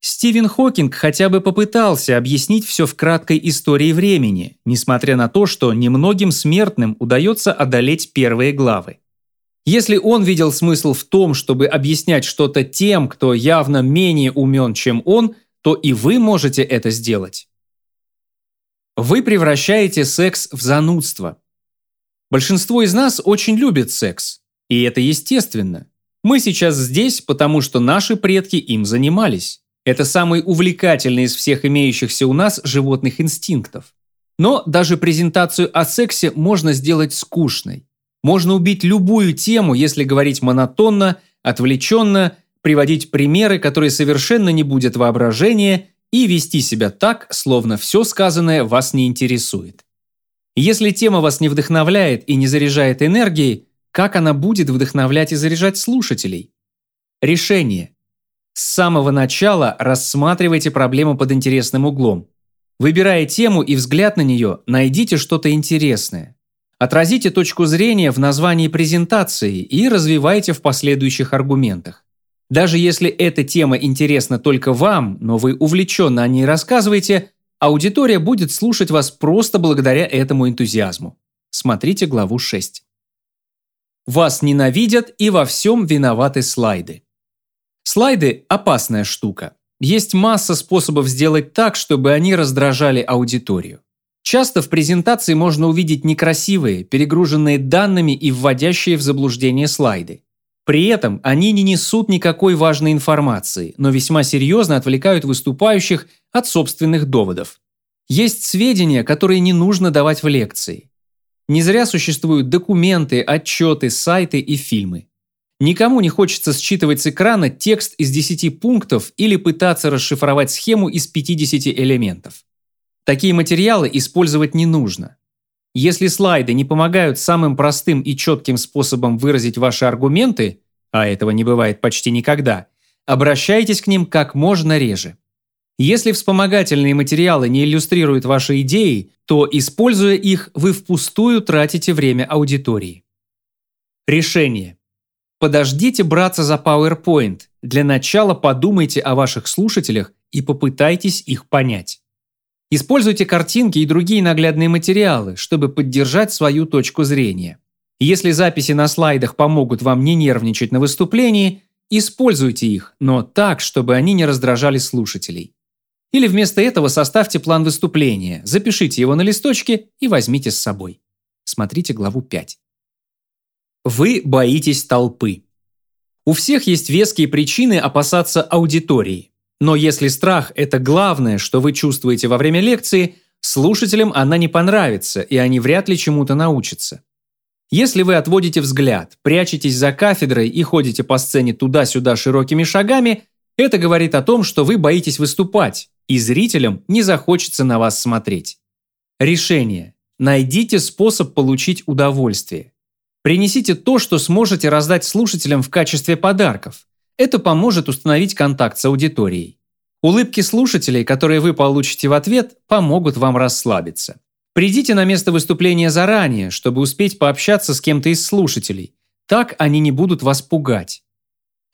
Стивен Хокинг хотя бы попытался объяснить все в краткой истории времени, несмотря на то, что немногим смертным удается одолеть первые главы. Если он видел смысл в том, чтобы объяснять что-то тем, кто явно менее умен, чем он, то и вы можете это сделать. Вы превращаете секс в занудство. Большинство из нас очень любит секс. И это естественно. Мы сейчас здесь, потому что наши предки им занимались. Это самый увлекательный из всех имеющихся у нас животных инстинктов. Но даже презентацию о сексе можно сделать скучной. Можно убить любую тему, если говорить монотонно, отвлеченно, приводить примеры, которые совершенно не будет воображения, и вести себя так, словно все сказанное вас не интересует. Если тема вас не вдохновляет и не заряжает энергией, как она будет вдохновлять и заряжать слушателей? Решение. С самого начала рассматривайте проблему под интересным углом. Выбирая тему и взгляд на нее, найдите что-то интересное. Отразите точку зрения в названии презентации и развивайте в последующих аргументах. Даже если эта тема интересна только вам, но вы увлеченно о ней рассказываете, Аудитория будет слушать вас просто благодаря этому энтузиазму. Смотрите главу 6. Вас ненавидят и во всем виноваты слайды. Слайды – опасная штука. Есть масса способов сделать так, чтобы они раздражали аудиторию. Часто в презентации можно увидеть некрасивые, перегруженные данными и вводящие в заблуждение слайды. При этом они не несут никакой важной информации, но весьма серьезно отвлекают выступающих от собственных доводов. Есть сведения, которые не нужно давать в лекции. Не зря существуют документы, отчеты, сайты и фильмы. Никому не хочется считывать с экрана текст из 10 пунктов или пытаться расшифровать схему из 50 элементов. Такие материалы использовать не нужно. Если слайды не помогают самым простым и четким способом выразить ваши аргументы, а этого не бывает почти никогда, обращайтесь к ним как можно реже. Если вспомогательные материалы не иллюстрируют ваши идеи, то, используя их, вы впустую тратите время аудитории. Решение. Подождите браться за PowerPoint. Для начала подумайте о ваших слушателях и попытайтесь их понять. Используйте картинки и другие наглядные материалы, чтобы поддержать свою точку зрения. Если записи на слайдах помогут вам не нервничать на выступлении, используйте их, но так, чтобы они не раздражали слушателей. Или вместо этого составьте план выступления, запишите его на листочке и возьмите с собой. Смотрите главу 5. Вы боитесь толпы. У всех есть веские причины опасаться аудитории. Но если страх – это главное, что вы чувствуете во время лекции, слушателям она не понравится, и они вряд ли чему-то научатся. Если вы отводите взгляд, прячетесь за кафедрой и ходите по сцене туда-сюда широкими шагами, это говорит о том, что вы боитесь выступать, и зрителям не захочется на вас смотреть. Решение. Найдите способ получить удовольствие. Принесите то, что сможете раздать слушателям в качестве подарков. Это поможет установить контакт с аудиторией. Улыбки слушателей, которые вы получите в ответ, помогут вам расслабиться. Придите на место выступления заранее, чтобы успеть пообщаться с кем-то из слушателей. Так они не будут вас пугать.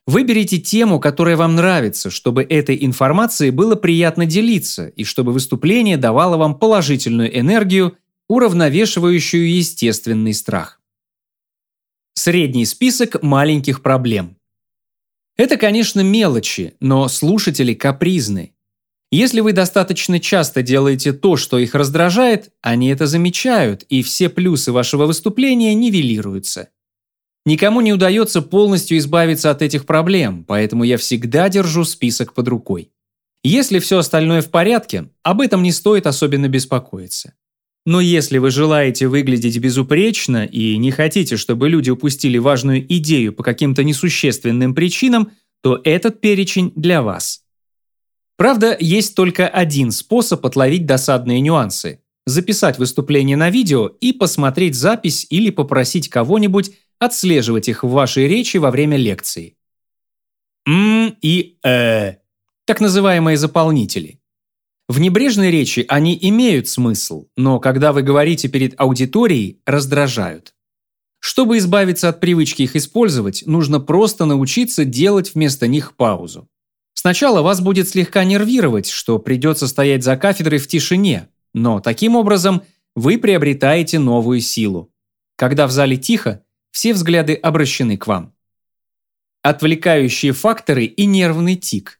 Выберите тему, которая вам нравится, чтобы этой информацией было приятно делиться и чтобы выступление давало вам положительную энергию, уравновешивающую естественный страх. Средний список маленьких проблем. Это, конечно, мелочи, но слушатели капризны. Если вы достаточно часто делаете то, что их раздражает, они это замечают, и все плюсы вашего выступления нивелируются. Никому не удается полностью избавиться от этих проблем, поэтому я всегда держу список под рукой. Если все остальное в порядке, об этом не стоит особенно беспокоиться. Но если вы желаете выглядеть безупречно и не хотите, чтобы люди упустили важную идею по каким-то несущественным причинам, то этот перечень для вас. Правда, есть только один способ отловить досадные нюансы – записать выступление на видео и посмотреть запись или попросить кого-нибудь отслеживать их в вашей речи во время лекции. «М» и «э» – так называемые заполнители. В небрежной речи они имеют смысл, но когда вы говорите перед аудиторией, раздражают. Чтобы избавиться от привычки их использовать, нужно просто научиться делать вместо них паузу. Сначала вас будет слегка нервировать, что придется стоять за кафедрой в тишине, но таким образом вы приобретаете новую силу. Когда в зале тихо, все взгляды обращены к вам. Отвлекающие факторы и нервный тик.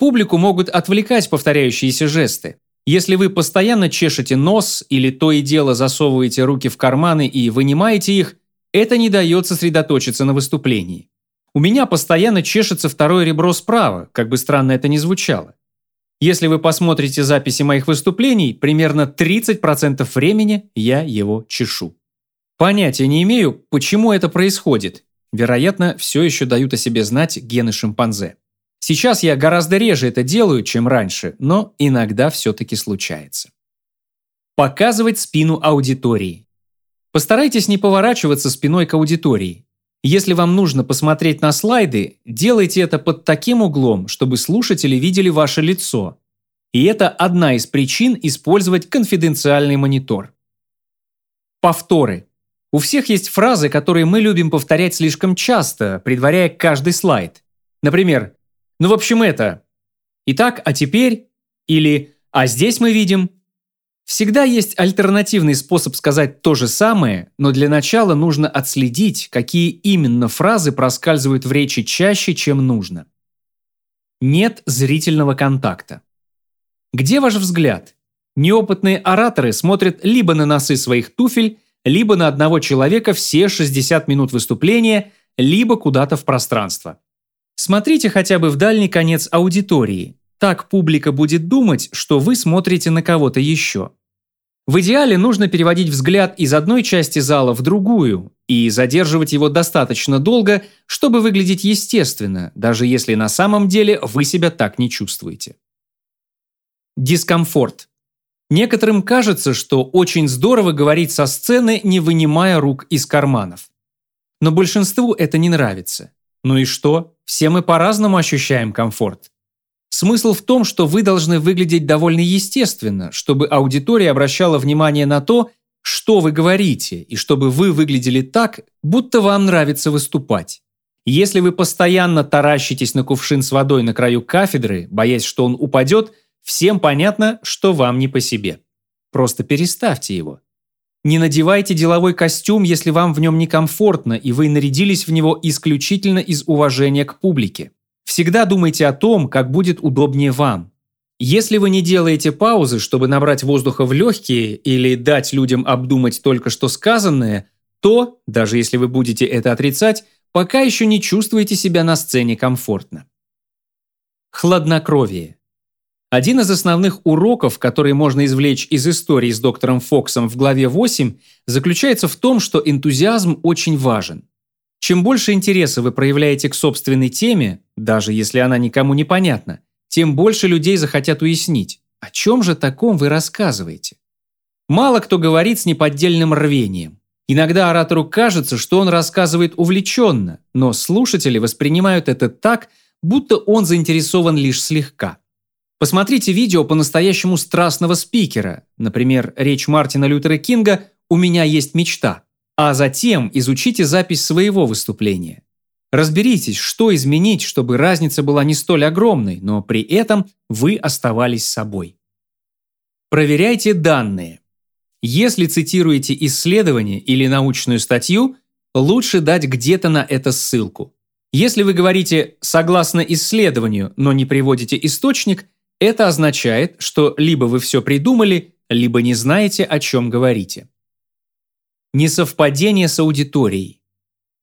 Публику могут отвлекать повторяющиеся жесты. Если вы постоянно чешете нос или то и дело засовываете руки в карманы и вынимаете их, это не дает сосредоточиться на выступлении. У меня постоянно чешется второе ребро справа, как бы странно это ни звучало. Если вы посмотрите записи моих выступлений, примерно 30% времени я его чешу. Понятия не имею, почему это происходит. Вероятно, все еще дают о себе знать гены шимпанзе. Сейчас я гораздо реже это делаю, чем раньше, но иногда все-таки случается. Показывать спину аудитории. Постарайтесь не поворачиваться спиной к аудитории. Если вам нужно посмотреть на слайды, делайте это под таким углом, чтобы слушатели видели ваше лицо. И это одна из причин использовать конфиденциальный монитор. Повторы. У всех есть фразы, которые мы любим повторять слишком часто, предваряя каждый слайд. Например, «Ну, в общем, это». «Итак, а теперь?» Или «А здесь мы видим?» Всегда есть альтернативный способ сказать то же самое, но для начала нужно отследить, какие именно фразы проскальзывают в речи чаще, чем нужно. Нет зрительного контакта. Где ваш взгляд? Неопытные ораторы смотрят либо на носы своих туфель, либо на одного человека все 60 минут выступления, либо куда-то в пространство. Смотрите хотя бы в дальний конец аудитории. Так публика будет думать, что вы смотрите на кого-то еще. В идеале нужно переводить взгляд из одной части зала в другую и задерживать его достаточно долго, чтобы выглядеть естественно, даже если на самом деле вы себя так не чувствуете. Дискомфорт. Некоторым кажется, что очень здорово говорить со сцены, не вынимая рук из карманов. Но большинству это не нравится. Ну и что? Все мы по-разному ощущаем комфорт. Смысл в том, что вы должны выглядеть довольно естественно, чтобы аудитория обращала внимание на то, что вы говорите, и чтобы вы выглядели так, будто вам нравится выступать. Если вы постоянно таращитесь на кувшин с водой на краю кафедры, боясь, что он упадет – Всем понятно, что вам не по себе. Просто переставьте его. Не надевайте деловой костюм, если вам в нем некомфортно, и вы нарядились в него исключительно из уважения к публике. Всегда думайте о том, как будет удобнее вам. Если вы не делаете паузы, чтобы набрать воздуха в легкие или дать людям обдумать только что сказанное, то, даже если вы будете это отрицать, пока еще не чувствуете себя на сцене комфортно. Хладнокровие. Один из основных уроков, который можно извлечь из истории с доктором Фоксом в главе 8, заключается в том, что энтузиазм очень важен. Чем больше интереса вы проявляете к собственной теме, даже если она никому не понятна, тем больше людей захотят уяснить, о чем же таком вы рассказываете. Мало кто говорит с неподдельным рвением. Иногда оратору кажется, что он рассказывает увлеченно, но слушатели воспринимают это так, будто он заинтересован лишь слегка. Посмотрите видео по-настоящему страстного спикера, например, речь Мартина Лютера Кинга «У меня есть мечта», а затем изучите запись своего выступления. Разберитесь, что изменить, чтобы разница была не столь огромной, но при этом вы оставались собой. Проверяйте данные. Если цитируете исследование или научную статью, лучше дать где-то на это ссылку. Если вы говорите «согласно исследованию», но не приводите источник, это означает, что либо вы все придумали, либо не знаете, о чем говорите. Несовпадение с аудиторией.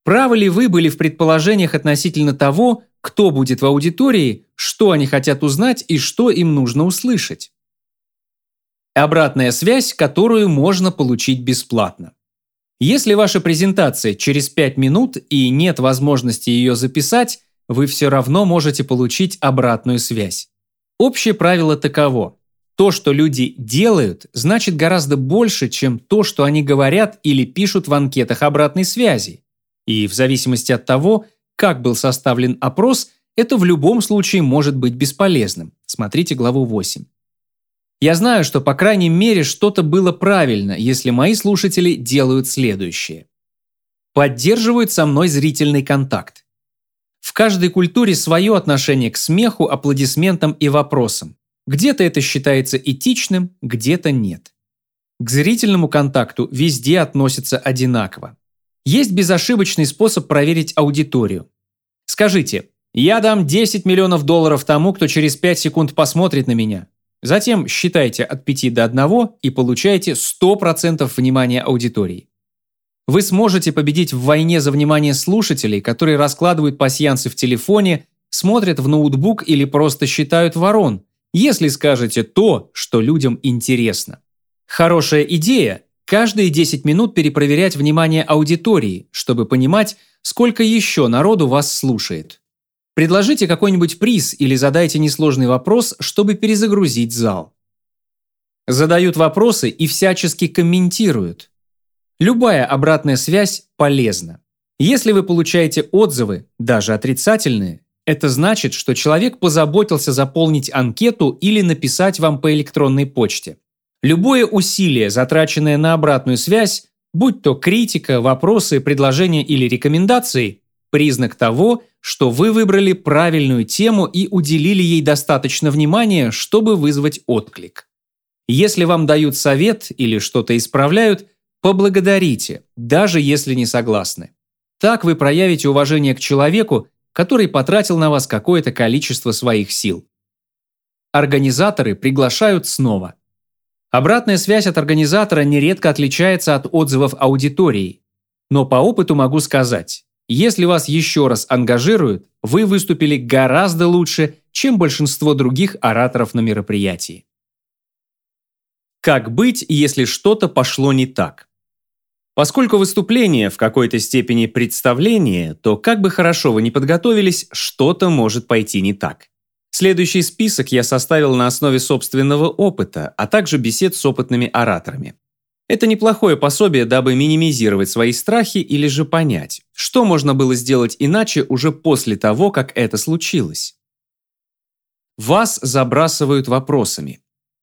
Правы ли вы были в предположениях относительно того, кто будет в аудитории, что они хотят узнать и что им нужно услышать? Обратная связь, которую можно получить бесплатно. Если ваша презентация через 5 минут и нет возможности ее записать, вы все равно можете получить обратную связь. Общее правило таково. То, что люди делают, значит гораздо больше, чем то, что они говорят или пишут в анкетах обратной связи. И в зависимости от того, как был составлен опрос, это в любом случае может быть бесполезным. Смотрите главу 8. Я знаю, что по крайней мере что-то было правильно, если мои слушатели делают следующее. Поддерживают со мной зрительный контакт. В каждой культуре свое отношение к смеху, аплодисментам и вопросам. Где-то это считается этичным, где-то нет. К зрительному контакту везде относятся одинаково. Есть безошибочный способ проверить аудиторию. Скажите, я дам 10 миллионов долларов тому, кто через 5 секунд посмотрит на меня. Затем считайте от 5 до 1 и получаете 100% внимания аудитории. Вы сможете победить в войне за внимание слушателей, которые раскладывают пасьянсы в телефоне, смотрят в ноутбук или просто считают ворон, если скажете то, что людям интересно. Хорошая идея – каждые 10 минут перепроверять внимание аудитории, чтобы понимать, сколько еще народу вас слушает. Предложите какой-нибудь приз или задайте несложный вопрос, чтобы перезагрузить зал. Задают вопросы и всячески комментируют. Любая обратная связь полезна. Если вы получаете отзывы, даже отрицательные, это значит, что человек позаботился заполнить анкету или написать вам по электронной почте. Любое усилие, затраченное на обратную связь, будь то критика, вопросы, предложения или рекомендации, признак того, что вы выбрали правильную тему и уделили ей достаточно внимания, чтобы вызвать отклик. Если вам дают совет или что-то исправляют, поблагодарите, даже если не согласны. Так вы проявите уважение к человеку, который потратил на вас какое-то количество своих сил. Организаторы приглашают снова. Обратная связь от организатора нередко отличается от отзывов аудитории. Но по опыту могу сказать, если вас еще раз ангажируют, вы выступили гораздо лучше, чем большинство других ораторов на мероприятии. Как быть, если что-то пошло не так? Поскольку выступление в какой-то степени представление, то как бы хорошо вы ни подготовились, что-то может пойти не так. Следующий список я составил на основе собственного опыта, а также бесед с опытными ораторами. Это неплохое пособие, дабы минимизировать свои страхи или же понять, что можно было сделать иначе уже после того, как это случилось. Вас забрасывают вопросами.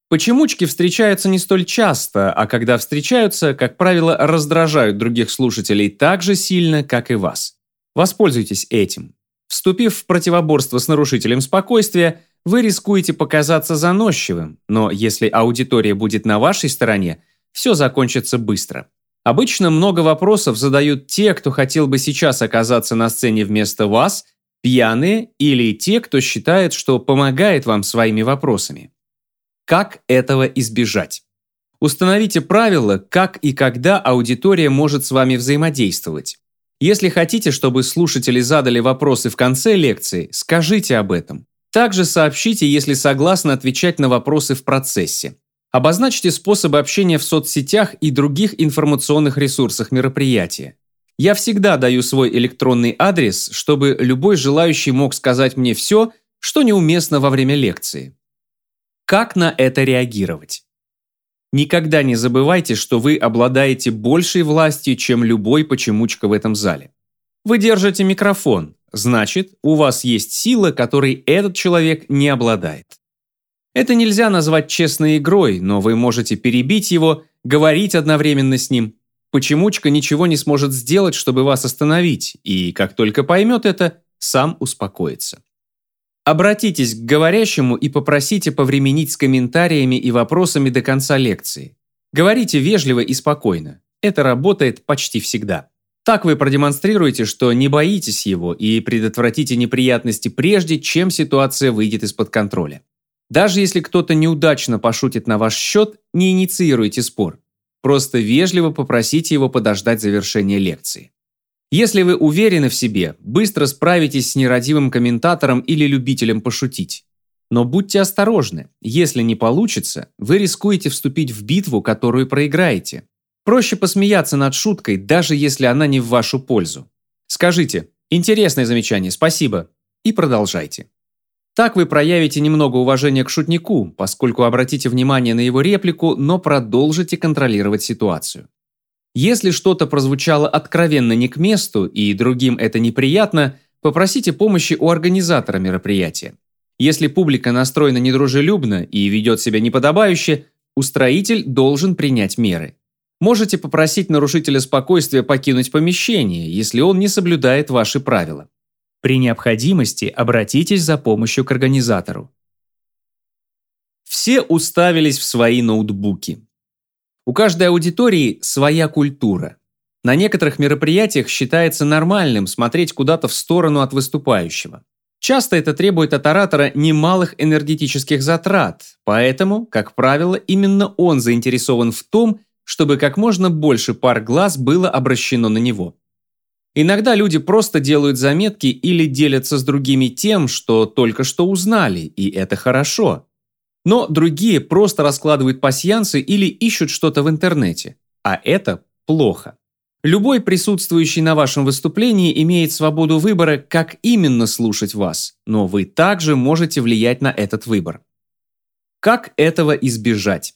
Почемучки встречаются не столь часто, а когда встречаются, как правило, раздражают других слушателей так же сильно, как и вас. Воспользуйтесь этим. Вступив в противоборство с нарушителем спокойствия, вы рискуете показаться заносчивым, но если аудитория будет на вашей стороне – все закончится быстро. Обычно много вопросов задают те, кто хотел бы сейчас оказаться на сцене вместо вас, пьяные или те, кто считает, что помогает вам своими вопросами. Как этого избежать? Установите правила, как и когда аудитория может с вами взаимодействовать. Если хотите, чтобы слушатели задали вопросы в конце лекции, скажите об этом. Также сообщите, если согласны отвечать на вопросы в процессе. Обозначьте способы общения в соцсетях и других информационных ресурсах мероприятия. Я всегда даю свой электронный адрес, чтобы любой желающий мог сказать мне все, что неуместно во время лекции. Как на это реагировать? Никогда не забывайте, что вы обладаете большей властью, чем любой почемучка в этом зале. Вы держите микрофон, значит, у вас есть сила, которой этот человек не обладает. Это нельзя назвать честной игрой, но вы можете перебить его, говорить одновременно с ним. Почемучка ничего не сможет сделать, чтобы вас остановить, и как только поймет это, сам успокоится. Обратитесь к говорящему и попросите повременить с комментариями и вопросами до конца лекции. Говорите вежливо и спокойно. Это работает почти всегда. Так вы продемонстрируете, что не боитесь его и предотвратите неприятности прежде, чем ситуация выйдет из-под контроля. Даже если кто-то неудачно пошутит на ваш счет, не инициируйте спор. Просто вежливо попросите его подождать завершения лекции. Если вы уверены в себе, быстро справитесь с нерадивым комментатором или любителем пошутить. Но будьте осторожны, если не получится, вы рискуете вступить в битву, которую проиграете. Проще посмеяться над шуткой, даже если она не в вашу пользу. Скажите «Интересное замечание, спасибо» и продолжайте. Так вы проявите немного уважения к шутнику, поскольку обратите внимание на его реплику, но продолжите контролировать ситуацию. Если что-то прозвучало откровенно не к месту и другим это неприятно, попросите помощи у организатора мероприятия. Если публика настроена недружелюбно и ведет себя неподобающе, устроитель должен принять меры. Можете попросить нарушителя спокойствия покинуть помещение, если он не соблюдает ваши правила. При необходимости обратитесь за помощью к организатору. Все уставились в свои ноутбуки. У каждой аудитории своя культура. На некоторых мероприятиях считается нормальным смотреть куда-то в сторону от выступающего. Часто это требует от оратора немалых энергетических затрат, поэтому, как правило, именно он заинтересован в том, чтобы как можно больше пар глаз было обращено на него. Иногда люди просто делают заметки или делятся с другими тем, что только что узнали, и это хорошо. Но другие просто раскладывают пасьянсы или ищут что-то в интернете. А это плохо. Любой присутствующий на вашем выступлении имеет свободу выбора, как именно слушать вас, но вы также можете влиять на этот выбор. Как этого избежать?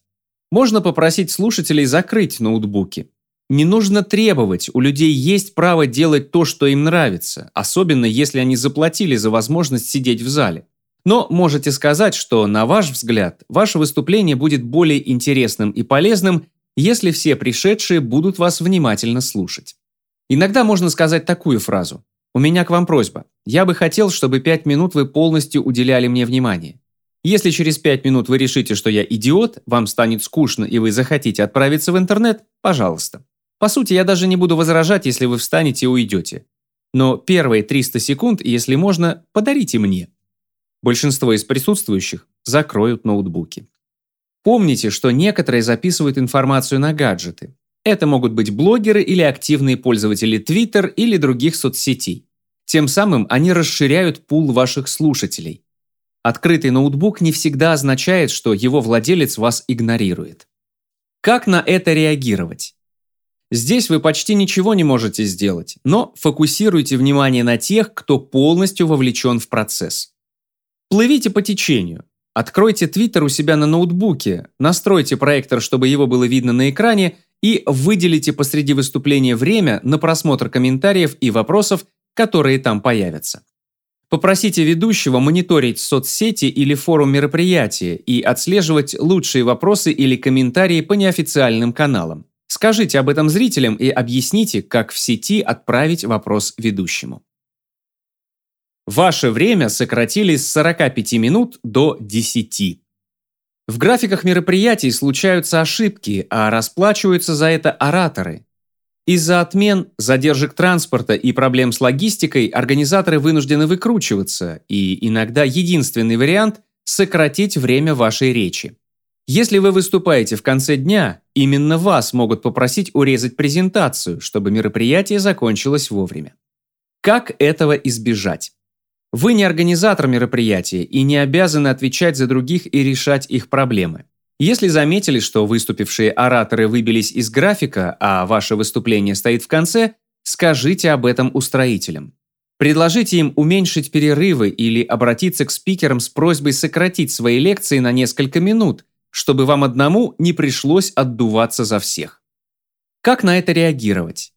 Можно попросить слушателей закрыть ноутбуки. Не нужно требовать, у людей есть право делать то, что им нравится, особенно если они заплатили за возможность сидеть в зале. Но можете сказать, что, на ваш взгляд, ваше выступление будет более интересным и полезным, если все пришедшие будут вас внимательно слушать. Иногда можно сказать такую фразу. «У меня к вам просьба. Я бы хотел, чтобы пять минут вы полностью уделяли мне внимание. Если через пять минут вы решите, что я идиот, вам станет скучно и вы захотите отправиться в интернет, пожалуйста. По сути, я даже не буду возражать, если вы встанете и уйдете. Но первые 300 секунд, если можно, подарите мне. Большинство из присутствующих закроют ноутбуки. Помните, что некоторые записывают информацию на гаджеты. Это могут быть блогеры или активные пользователи Twitter или других соцсетей. Тем самым они расширяют пул ваших слушателей. Открытый ноутбук не всегда означает, что его владелец вас игнорирует. Как на это реагировать? Здесь вы почти ничего не можете сделать, но фокусируйте внимание на тех, кто полностью вовлечен в процесс. Плывите по течению. Откройте Twitter у себя на ноутбуке, настройте проектор, чтобы его было видно на экране, и выделите посреди выступления время на просмотр комментариев и вопросов, которые там появятся. Попросите ведущего мониторить соцсети или форум мероприятия и отслеживать лучшие вопросы или комментарии по неофициальным каналам. Скажите об этом зрителям и объясните, как в сети отправить вопрос ведущему. Ваше время сократили с 45 минут до 10. В графиках мероприятий случаются ошибки, а расплачиваются за это ораторы. Из-за отмен, задержек транспорта и проблем с логистикой организаторы вынуждены выкручиваться, и иногда единственный вариант – сократить время вашей речи. Если вы выступаете в конце дня, именно вас могут попросить урезать презентацию, чтобы мероприятие закончилось вовремя. Как этого избежать? Вы не организатор мероприятия и не обязаны отвечать за других и решать их проблемы. Если заметили, что выступившие ораторы выбились из графика, а ваше выступление стоит в конце, скажите об этом устроителям. Предложите им уменьшить перерывы или обратиться к спикерам с просьбой сократить свои лекции на несколько минут, чтобы вам одному не пришлось отдуваться за всех. Как на это реагировать?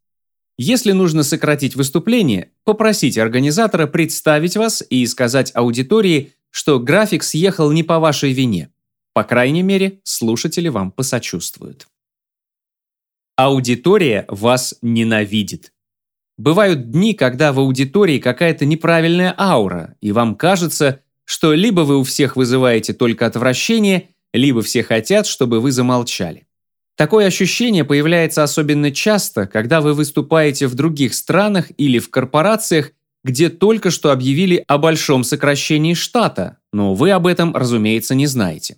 Если нужно сократить выступление, попросите организатора представить вас и сказать аудитории, что график съехал не по вашей вине. По крайней мере, слушатели вам посочувствуют. Аудитория вас ненавидит. Бывают дни, когда в аудитории какая-то неправильная аура, и вам кажется, что либо вы у всех вызываете только отвращение, либо все хотят, чтобы вы замолчали. Такое ощущение появляется особенно часто, когда вы выступаете в других странах или в корпорациях, где только что объявили о большом сокращении штата, но вы об этом, разумеется, не знаете.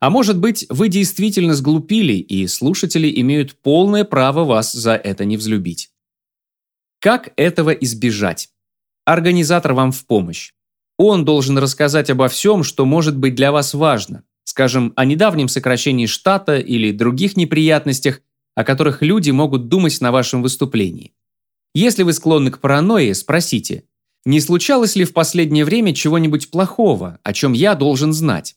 А может быть, вы действительно сглупили, и слушатели имеют полное право вас за это не взлюбить. Как этого избежать? Организатор вам в помощь. Он должен рассказать обо всем, что может быть для вас важно. Скажем, о недавнем сокращении штата или других неприятностях, о которых люди могут думать на вашем выступлении. Если вы склонны к паранойи, спросите, не случалось ли в последнее время чего-нибудь плохого, о чем я должен знать?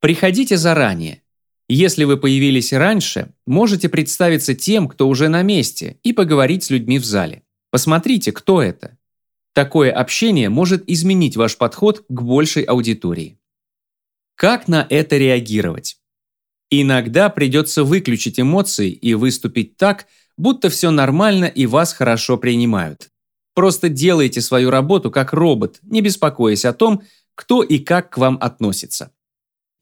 Приходите заранее. Если вы появились раньше, можете представиться тем, кто уже на месте, и поговорить с людьми в зале. Посмотрите, кто это. Такое общение может изменить ваш подход к большей аудитории. Как на это реагировать? Иногда придется выключить эмоции и выступить так, будто все нормально и вас хорошо принимают. Просто делайте свою работу как робот, не беспокоясь о том, кто и как к вам относится.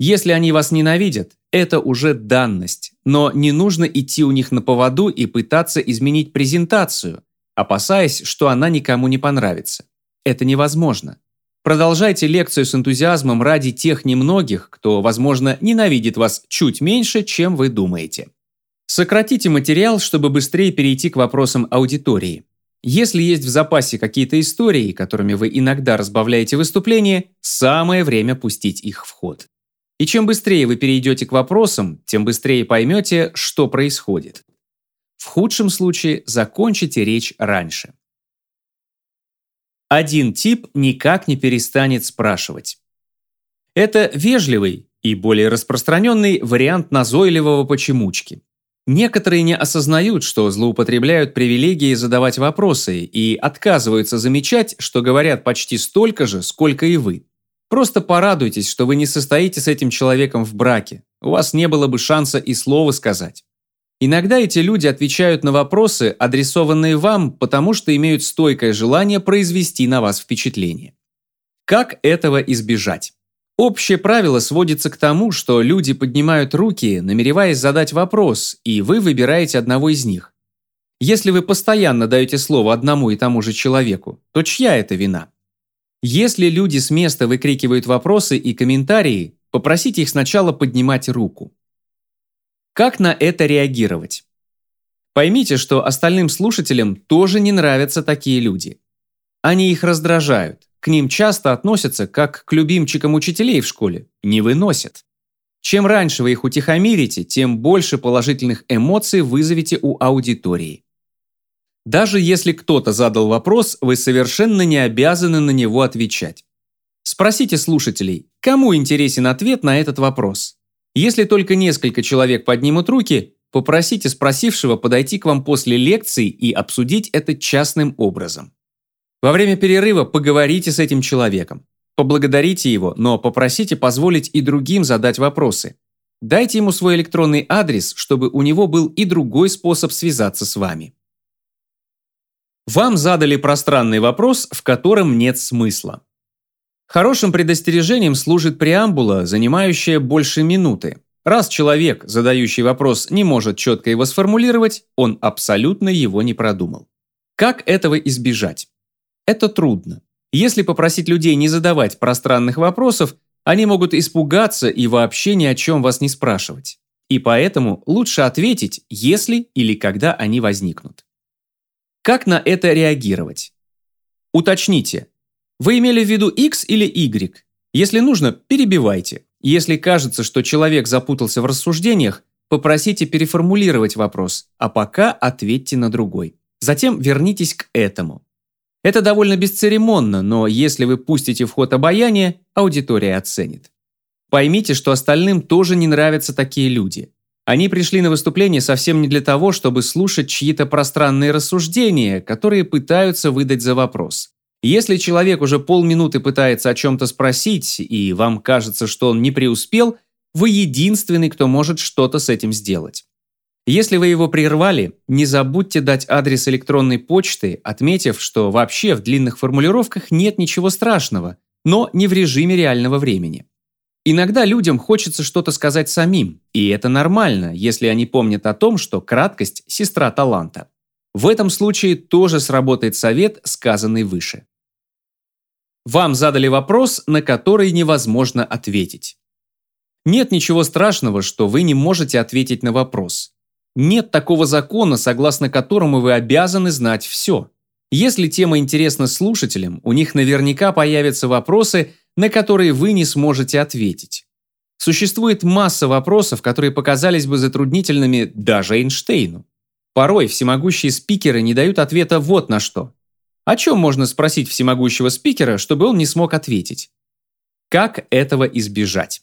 Если они вас ненавидят, это уже данность, но не нужно идти у них на поводу и пытаться изменить презентацию, опасаясь, что она никому не понравится. Это невозможно. Продолжайте лекцию с энтузиазмом ради тех немногих, кто, возможно, ненавидит вас чуть меньше, чем вы думаете. Сократите материал, чтобы быстрее перейти к вопросам аудитории. Если есть в запасе какие-то истории, которыми вы иногда разбавляете выступление, самое время пустить их в ход. И чем быстрее вы перейдете к вопросам, тем быстрее поймете, что происходит. В худшем случае закончите речь раньше. Один тип никак не перестанет спрашивать. Это вежливый и более распространенный вариант назойливого почемучки. Некоторые не осознают, что злоупотребляют привилегией задавать вопросы и отказываются замечать, что говорят почти столько же, сколько и вы. Просто порадуйтесь, что вы не состоите с этим человеком в браке. У вас не было бы шанса и слова сказать. Иногда эти люди отвечают на вопросы, адресованные вам, потому что имеют стойкое желание произвести на вас впечатление. Как этого избежать? Общее правило сводится к тому, что люди поднимают руки, намереваясь задать вопрос, и вы выбираете одного из них. Если вы постоянно даете слово одному и тому же человеку, то чья это вина? Если люди с места выкрикивают вопросы и комментарии, попросите их сначала поднимать руку. Как на это реагировать? Поймите, что остальным слушателям тоже не нравятся такие люди. Они их раздражают, к ним часто относятся как к любимчикам учителей в школе, не выносят. Чем раньше вы их утихомирите, тем больше положительных эмоций вызовете у аудитории. Даже если кто-то задал вопрос, вы совершенно не обязаны на него отвечать. Спросите слушателей, кому интересен ответ на этот вопрос. Если только несколько человек поднимут руки, попросите спросившего подойти к вам после лекции и обсудить это частным образом. Во время перерыва поговорите с этим человеком. Поблагодарите его, но попросите позволить и другим задать вопросы. Дайте ему свой электронный адрес, чтобы у него был и другой способ связаться с вами. Вам задали пространный вопрос, в котором нет смысла. Хорошим предостережением служит преамбула, занимающая больше минуты. Раз человек, задающий вопрос, не может четко его сформулировать, он абсолютно его не продумал. Как этого избежать? Это трудно. Если попросить людей не задавать пространных вопросов, они могут испугаться и вообще ни о чем вас не спрашивать. И поэтому лучше ответить, если или когда они возникнут. Как на это реагировать? Уточните, вы имели в виду X или Y? Если нужно, перебивайте. Если кажется, что человек запутался в рассуждениях, попросите переформулировать вопрос, а пока ответьте на другой. Затем вернитесь к этому. Это довольно бесцеремонно, но если вы пустите в ход обаяние, аудитория оценит. Поймите, что остальным тоже не нравятся такие люди. Они пришли на выступление совсем не для того, чтобы слушать чьи-то пространные рассуждения, которые пытаются выдать за вопрос. Если человек уже полминуты пытается о чем-то спросить, и вам кажется, что он не преуспел, вы единственный, кто может что-то с этим сделать. Если вы его прервали, не забудьте дать адрес электронной почты, отметив, что вообще в длинных формулировках нет ничего страшного, но не в режиме реального времени. Иногда людям хочется что-то сказать самим, и это нормально, если они помнят о том, что краткость – сестра таланта. В этом случае тоже сработает совет, сказанный выше. Вам задали вопрос, на который невозможно ответить. Нет ничего страшного, что вы не можете ответить на вопрос. Нет такого закона, согласно которому вы обязаны знать все. Если тема интересна слушателям, у них наверняка появятся вопросы, на которые вы не сможете ответить. Существует масса вопросов, которые показались бы затруднительными даже Эйнштейну. Порой всемогущие спикеры не дают ответа вот на что. О чем можно спросить всемогущего спикера, чтобы он не смог ответить? Как этого избежать?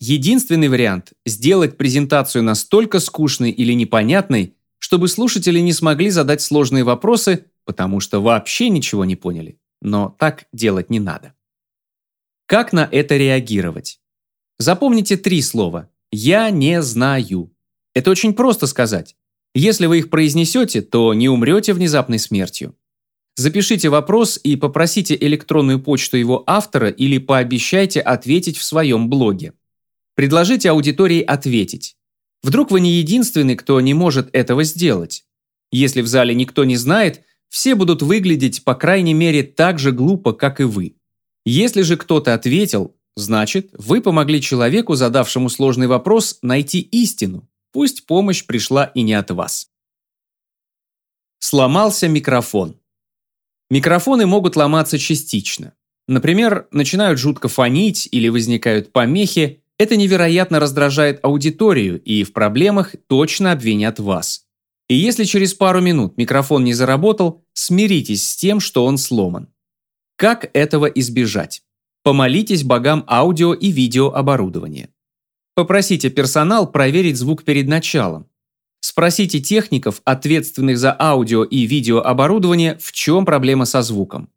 Единственный вариант – сделать презентацию настолько скучной или непонятной, чтобы слушатели не смогли задать сложные вопросы, потому что вообще ничего не поняли. Но так делать не надо. Как на это реагировать? Запомните три слова. «Я не знаю». Это очень просто сказать. Если вы их произнесете, то не умрете внезапной смертью. Запишите вопрос и попросите электронную почту его автора или пообещайте ответить в своем блоге. Предложите аудитории ответить. Вдруг вы не единственный, кто не может этого сделать. Если в зале никто не знает, все будут выглядеть, по крайней мере, так же глупо, как и вы. Если же кто-то ответил, значит, вы помогли человеку, задавшему сложный вопрос, найти истину, пусть помощь пришла и не от вас. Сломался микрофон. Микрофоны могут ломаться частично. Например, начинают жутко фонить или возникают помехи. Это невероятно раздражает аудиторию и в проблемах точно обвинят вас. И если через пару минут микрофон не заработал, смиритесь с тем, что он сломан. Как этого избежать? Помолитесь богам аудио и видеооборудования. Попросите персонал проверить звук перед началом. Спросите техников, ответственных за аудио и видеооборудование, в чем проблема со звуком.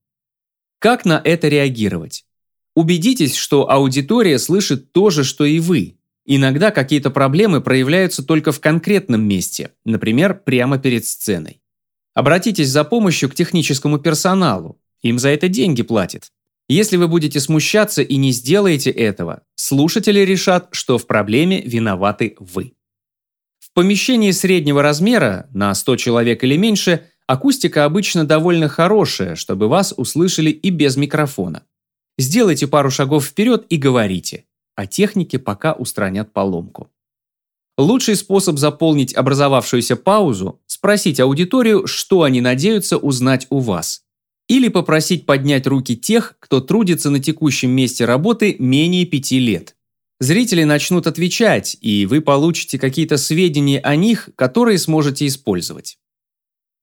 Как на это реагировать? Убедитесь, что аудитория слышит то же, что и вы. Иногда какие-то проблемы проявляются только в конкретном месте, например, прямо перед сценой. Обратитесь за помощью к техническому персоналу, им за это деньги платят. Если вы будете смущаться и не сделаете этого, слушатели решат, что в проблеме виноваты вы. Помещении среднего размера, на 100 человек или меньше, акустика обычно довольно хорошая, чтобы вас услышали и без микрофона. Сделайте пару шагов вперед и говорите, а техники пока устранят поломку. Лучший способ заполнить образовавшуюся паузу – спросить аудиторию, что они надеются узнать у вас – или попросить поднять руки тех, кто трудится на текущем месте работы менее пяти лет. Зрители начнут отвечать, и вы получите какие-то сведения о них, которые сможете использовать.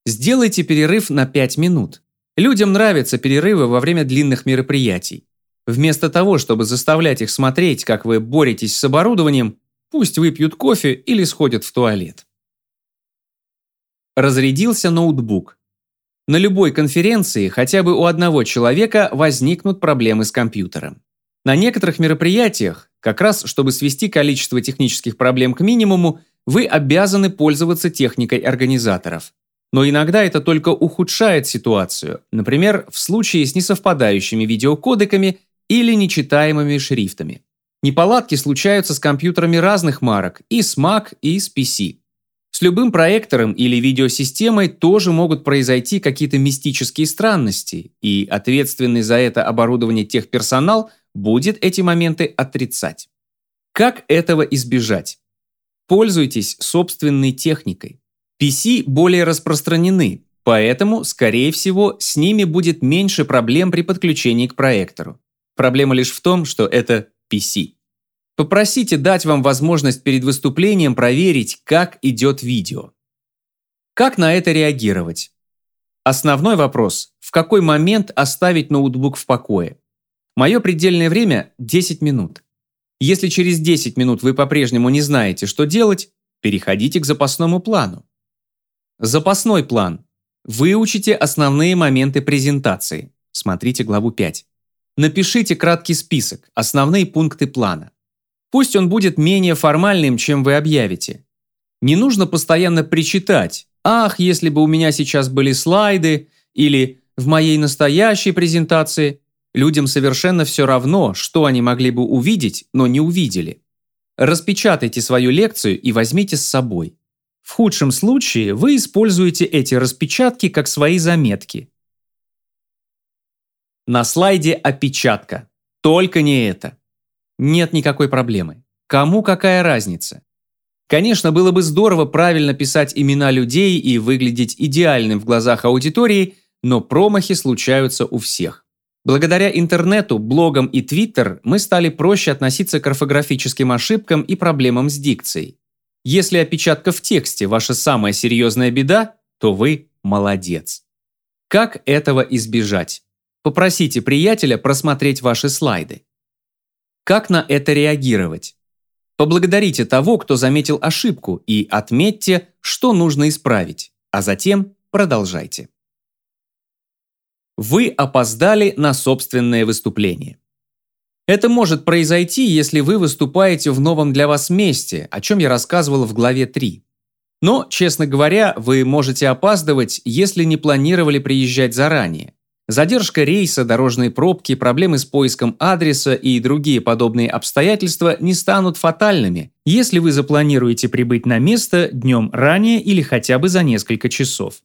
Сделайте перерыв на 5 минут. Людям нравятся перерывы во время длинных мероприятий. Вместо того, чтобы заставлять их смотреть, как вы боретесь с оборудованием, пусть выпьют кофе или сходят в туалет. Разрядился ноутбук. На любой конференции хотя бы у одного человека возникнут проблемы с компьютером. На некоторых мероприятиях, как раз чтобы свести количество технических проблем к минимуму, вы обязаны пользоваться техникой организаторов. Но иногда это только ухудшает ситуацию, например, в случае с несовпадающими видеокодеками или нечитаемыми шрифтами. Неполадки случаются с компьютерами разных марок, и с Mac, и с PC. С любым проектором или видеосистемой тоже могут произойти какие-то мистические странности, и ответственный за это оборудование техперсонал будет эти моменты отрицать. Как этого избежать? Пользуйтесь собственной техникой. PC более распространены, поэтому, скорее всего, с ними будет меньше проблем при подключении к проектору. Проблема лишь в том, что это PC. Попросите дать вам возможность перед выступлением проверить, как идет видео. Как на это реагировать? Основной вопрос – в какой момент оставить ноутбук в покое? Мое предельное время – 10 минут. Если через 10 минут вы по-прежнему не знаете, что делать, переходите к запасному плану. Запасной план. Выучите основные моменты презентации. Смотрите главу 5. Напишите краткий список, основные пункты плана. Пусть он будет менее формальным, чем вы объявите. Не нужно постоянно причитать «Ах, если бы у меня сейчас были слайды» или «В моей настоящей презентации». Людям совершенно все равно, что они могли бы увидеть, но не увидели. Распечатайте свою лекцию и возьмите с собой. В худшем случае вы используете эти распечатки как свои заметки. На слайде опечатка. Только не это. Нет никакой проблемы. Кому какая разница? Конечно, было бы здорово правильно писать имена людей и выглядеть идеальным в глазах аудитории, но промахи случаются у всех. Благодаря интернету, блогам и Твиттер мы стали проще относиться к орфографическим ошибкам и проблемам с дикцией. Если опечатка в тексте ваша самая серьезная беда, то вы молодец. Как этого избежать? Попросите приятеля просмотреть ваши слайды. Как на это реагировать? Поблагодарите того, кто заметил ошибку, и отметьте, что нужно исправить, а затем продолжайте. Вы опоздали на собственное выступление. Это может произойти, если вы выступаете в новом для вас месте, о чем я рассказывал в главе 3. Но, честно говоря, вы можете опаздывать, если не планировали приезжать заранее. Задержка рейса, дорожные пробки, проблемы с поиском адреса и другие подобные обстоятельства не станут фатальными, если вы запланируете прибыть на место днем ранее или хотя бы за несколько часов.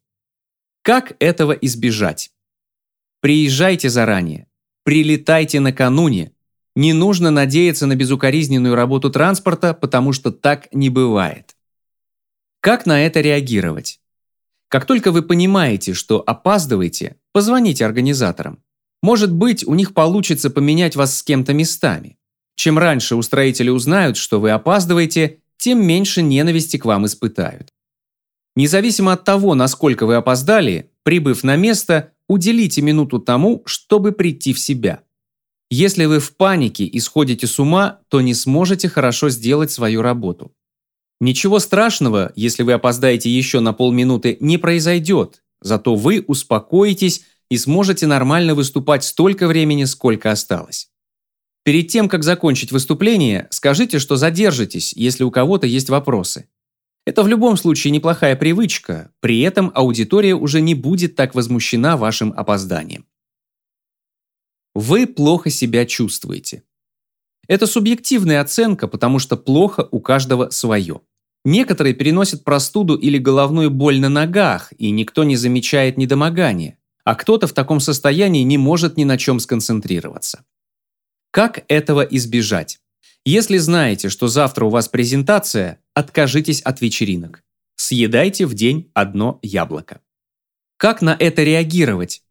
Как этого избежать? Приезжайте заранее. Прилетайте накануне. Не нужно надеяться на безукоризненную работу транспорта, потому что так не бывает. Как на это реагировать? Как только вы понимаете, что опаздываете, позвоните организаторам. Может быть, у них получится поменять вас с кем-то местами. Чем раньше устроители узнают, что вы опаздываете, тем меньше ненависти к вам испытают. Независимо от того, насколько вы опоздали, прибыв на место, Уделите минуту тому, чтобы прийти в себя. Если вы в панике и сходите с ума, то не сможете хорошо сделать свою работу. Ничего страшного, если вы опоздаете еще на полминуты, не произойдет, зато вы успокоитесь и сможете нормально выступать столько времени, сколько осталось. Перед тем, как закончить выступление, скажите, что задержитесь, если у кого-то есть вопросы. Это в любом случае неплохая привычка, при этом аудитория уже не будет так возмущена вашим опозданием. Вы плохо себя чувствуете. Это субъективная оценка, потому что плохо у каждого свое. Некоторые переносят простуду или головную боль на ногах, и никто не замечает недомогания, а кто-то в таком состоянии не может ни на чем сконцентрироваться. Как этого избежать? Если знаете, что завтра у вас презентация, откажитесь от вечеринок. Съедайте в день одно яблоко. Как на это реагировать?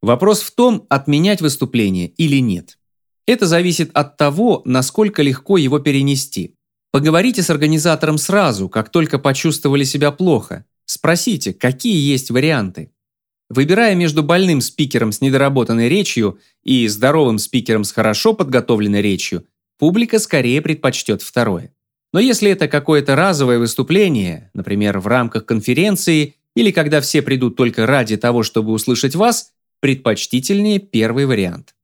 Вопрос в том, отменять выступление или нет. Это зависит от того, насколько легко его перенести. Поговорите с организатором сразу, как только почувствовали себя плохо. Спросите, какие есть варианты. Выбирая между больным спикером с недоработанной речью и здоровым спикером с хорошо подготовленной речью, публика скорее предпочтет второе. Но если это какое-то разовое выступление, например, в рамках конференции или когда все придут только ради того, чтобы услышать вас, предпочтительнее первый вариант.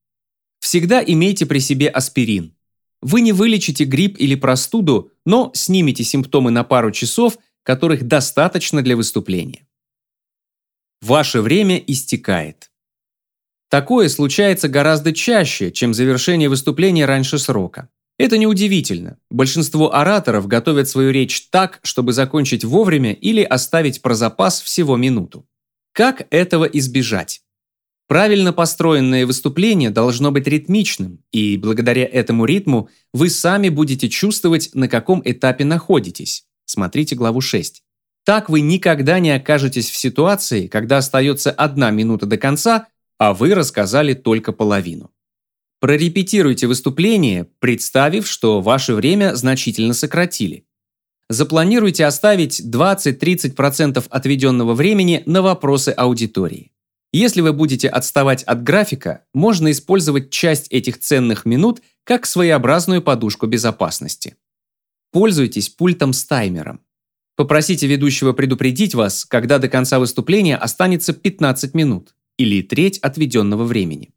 Всегда имейте при себе аспирин. Вы не вылечите грипп или простуду, но снимете симптомы на пару часов, которых достаточно для выступления. Ваше время истекает. Такое случается гораздо чаще, чем завершение выступления раньше срока. Это неудивительно. Большинство ораторов готовят свою речь так, чтобы закончить вовремя или оставить про запас всего минуту. Как этого избежать? Правильно построенное выступление должно быть ритмичным, и благодаря этому ритму вы сами будете чувствовать, на каком этапе находитесь. Смотрите главу 6. Так вы никогда не окажетесь в ситуации, когда остается одна минута до конца, а вы рассказали только половину. Прорепетируйте выступление, представив, что ваше время значительно сократили. Запланируйте оставить 20-30% отведенного времени на вопросы аудитории. Если вы будете отставать от графика, можно использовать часть этих ценных минут как своеобразную подушку безопасности. Пользуйтесь пультом с таймером. Попросите ведущего предупредить вас, когда до конца выступления останется 15 минут или треть отведенного времени.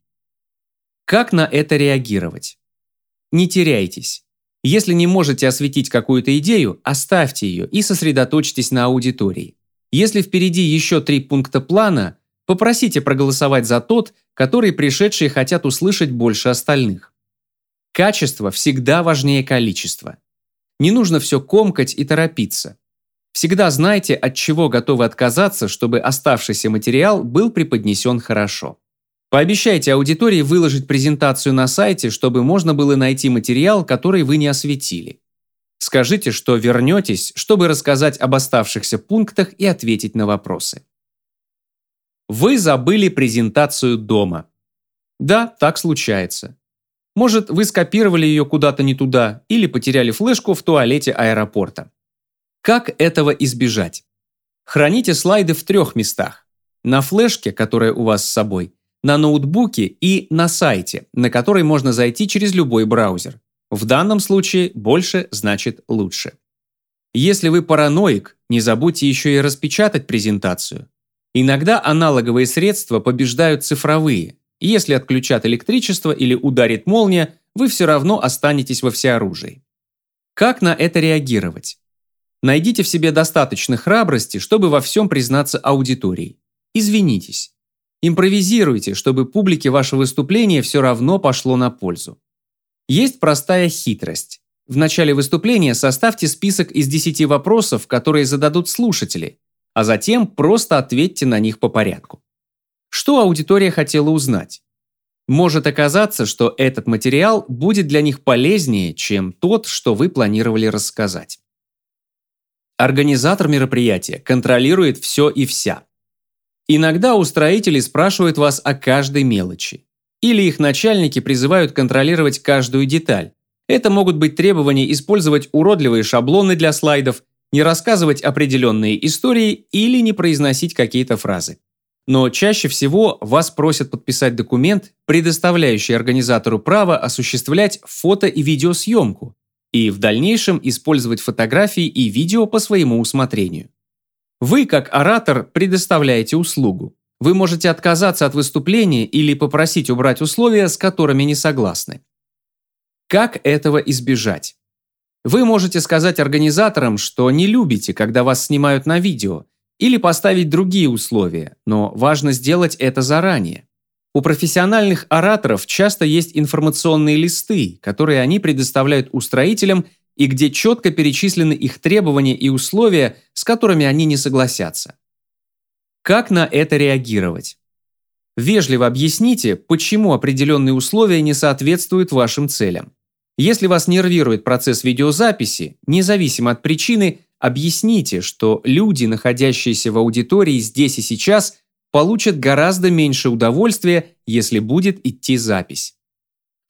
Как на это реагировать? Не теряйтесь. Если не можете осветить какую-то идею, оставьте ее и сосредоточьтесь на аудитории. Если впереди еще три пункта плана, Попросите проголосовать за тот, который пришедшие хотят услышать больше остальных. Качество всегда важнее количества. Не нужно все комкать и торопиться. Всегда знайте, от чего готовы отказаться, чтобы оставшийся материал был преподнесен хорошо. Пообещайте аудитории выложить презентацию на сайте, чтобы можно было найти материал, который вы не осветили. Скажите, что вернетесь, чтобы рассказать об оставшихся пунктах и ответить на вопросы. Вы забыли презентацию дома. Да, так случается. Может, вы скопировали ее куда-то не туда или потеряли флешку в туалете аэропорта. Как этого избежать? Храните слайды в трех местах. На флешке, которая у вас с собой, на ноутбуке и на сайте, на который можно зайти через любой браузер. В данном случае больше значит лучше. Если вы параноик, не забудьте еще и распечатать презентацию. Иногда аналоговые средства побеждают цифровые. Если отключат электричество или ударит молния, вы все равно останетесь во всеоружии. Как на это реагировать? Найдите в себе достаточно храбрости, чтобы во всем признаться аудитории. Извинитесь. Импровизируйте, чтобы публике ваше выступление все равно пошло на пользу. Есть простая хитрость. В начале выступления составьте список из 10 вопросов, которые зададут слушатели, а затем просто ответьте на них по порядку. Что аудитория хотела узнать? Может оказаться, что этот материал будет для них полезнее, чем тот, что вы планировали рассказать. Организатор мероприятия контролирует все и вся. Иногда устроители спрашивают вас о каждой мелочи. Или их начальники призывают контролировать каждую деталь. Это могут быть требования использовать уродливые шаблоны для слайдов, не рассказывать определенные истории или не произносить какие-то фразы. Но чаще всего вас просят подписать документ, предоставляющий организатору право осуществлять фото- и видеосъемку и в дальнейшем использовать фотографии и видео по своему усмотрению. Вы, как оратор, предоставляете услугу. Вы можете отказаться от выступления или попросить убрать условия, с которыми не согласны. Как этого избежать? Вы можете сказать организаторам, что не любите, когда вас снимают на видео, или поставить другие условия, но важно сделать это заранее. У профессиональных ораторов часто есть информационные листы, которые они предоставляют устроителям и где четко перечислены их требования и условия, с которыми они не согласятся. Как на это реагировать? Вежливо объясните, почему определенные условия не соответствуют вашим целям. Если вас нервирует процесс видеозаписи, независимо от причины, объясните, что люди, находящиеся в аудитории здесь и сейчас, получат гораздо меньше удовольствия, если будет идти запись.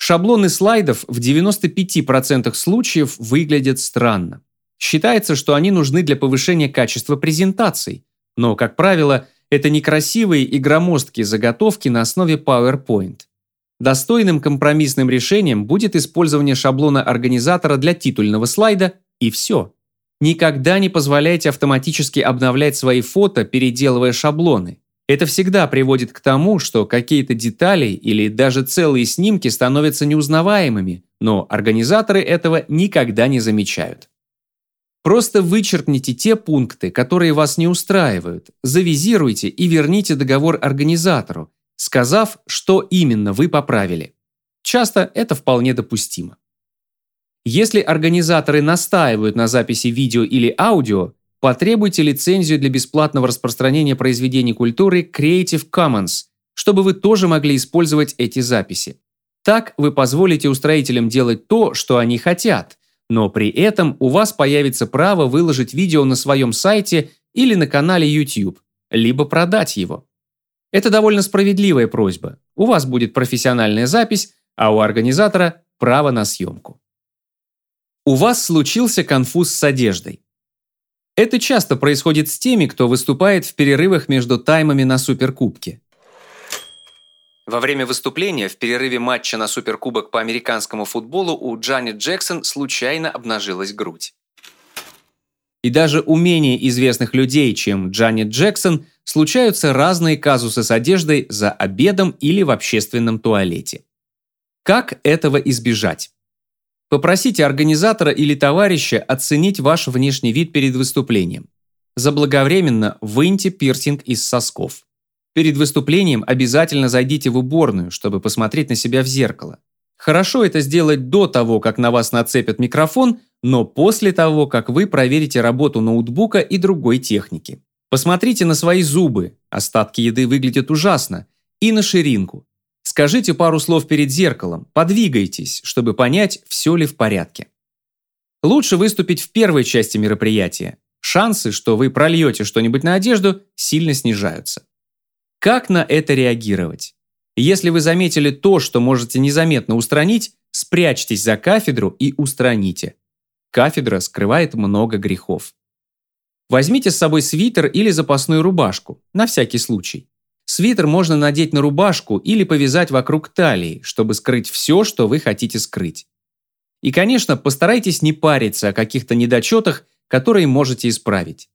Шаблоны слайдов в 95% случаев выглядят странно. Считается, что они нужны для повышения качества презентаций, но, как правило, это некрасивые и громоздкие заготовки на основе PowerPoint. Достойным компромиссным решением будет использование шаблона организатора для титульного слайда и все. Никогда не позволяйте автоматически обновлять свои фото, переделывая шаблоны. Это всегда приводит к тому, что какие-то детали или даже целые снимки становятся неузнаваемыми, но организаторы этого никогда не замечают. Просто вычеркните те пункты, которые вас не устраивают, завизируйте и верните договор организатору, сказав, что именно вы поправили. Часто это вполне допустимо. Если организаторы настаивают на записи видео или аудио, потребуйте лицензию для бесплатного распространения произведений культуры Creative Commons, чтобы вы тоже могли использовать эти записи. Так вы позволите устроителям делать то, что они хотят, но при этом у вас появится право выложить видео на своем сайте или на канале YouTube, либо продать его. Это довольно справедливая просьба. У вас будет профессиональная запись, а у организатора – право на съемку. У вас случился конфуз с одеждой. Это часто происходит с теми, кто выступает в перерывах между таймами на Суперкубке. Во время выступления в перерыве матча на Суперкубок по американскому футболу у Джанет Джексон случайно обнажилась грудь. И даже у менее известных людей, чем Джанет Джексон, случаются разные казусы с одеждой за обедом или в общественном туалете. Как этого избежать? Попросите организатора или товарища оценить ваш внешний вид перед выступлением. Заблаговременно выньте пирсинг из сосков. Перед выступлением обязательно зайдите в уборную, чтобы посмотреть на себя в зеркало. Хорошо это сделать до того, как на вас нацепят микрофон, но после того, как вы проверите работу ноутбука и другой техники. Посмотрите на свои зубы, остатки еды выглядят ужасно, и на ширинку. Скажите пару слов перед зеркалом, подвигайтесь, чтобы понять, все ли в порядке. Лучше выступить в первой части мероприятия. Шансы, что вы прольете что-нибудь на одежду, сильно снижаются. Как на это реагировать? Если вы заметили то, что можете незаметно устранить, спрячьтесь за кафедру и устраните. Кафедра скрывает много грехов. Возьмите с собой свитер или запасную рубашку, на всякий случай. Свитер можно надеть на рубашку или повязать вокруг талии, чтобы скрыть все, что вы хотите скрыть. И, конечно, постарайтесь не париться о каких-то недочетах, которые можете исправить.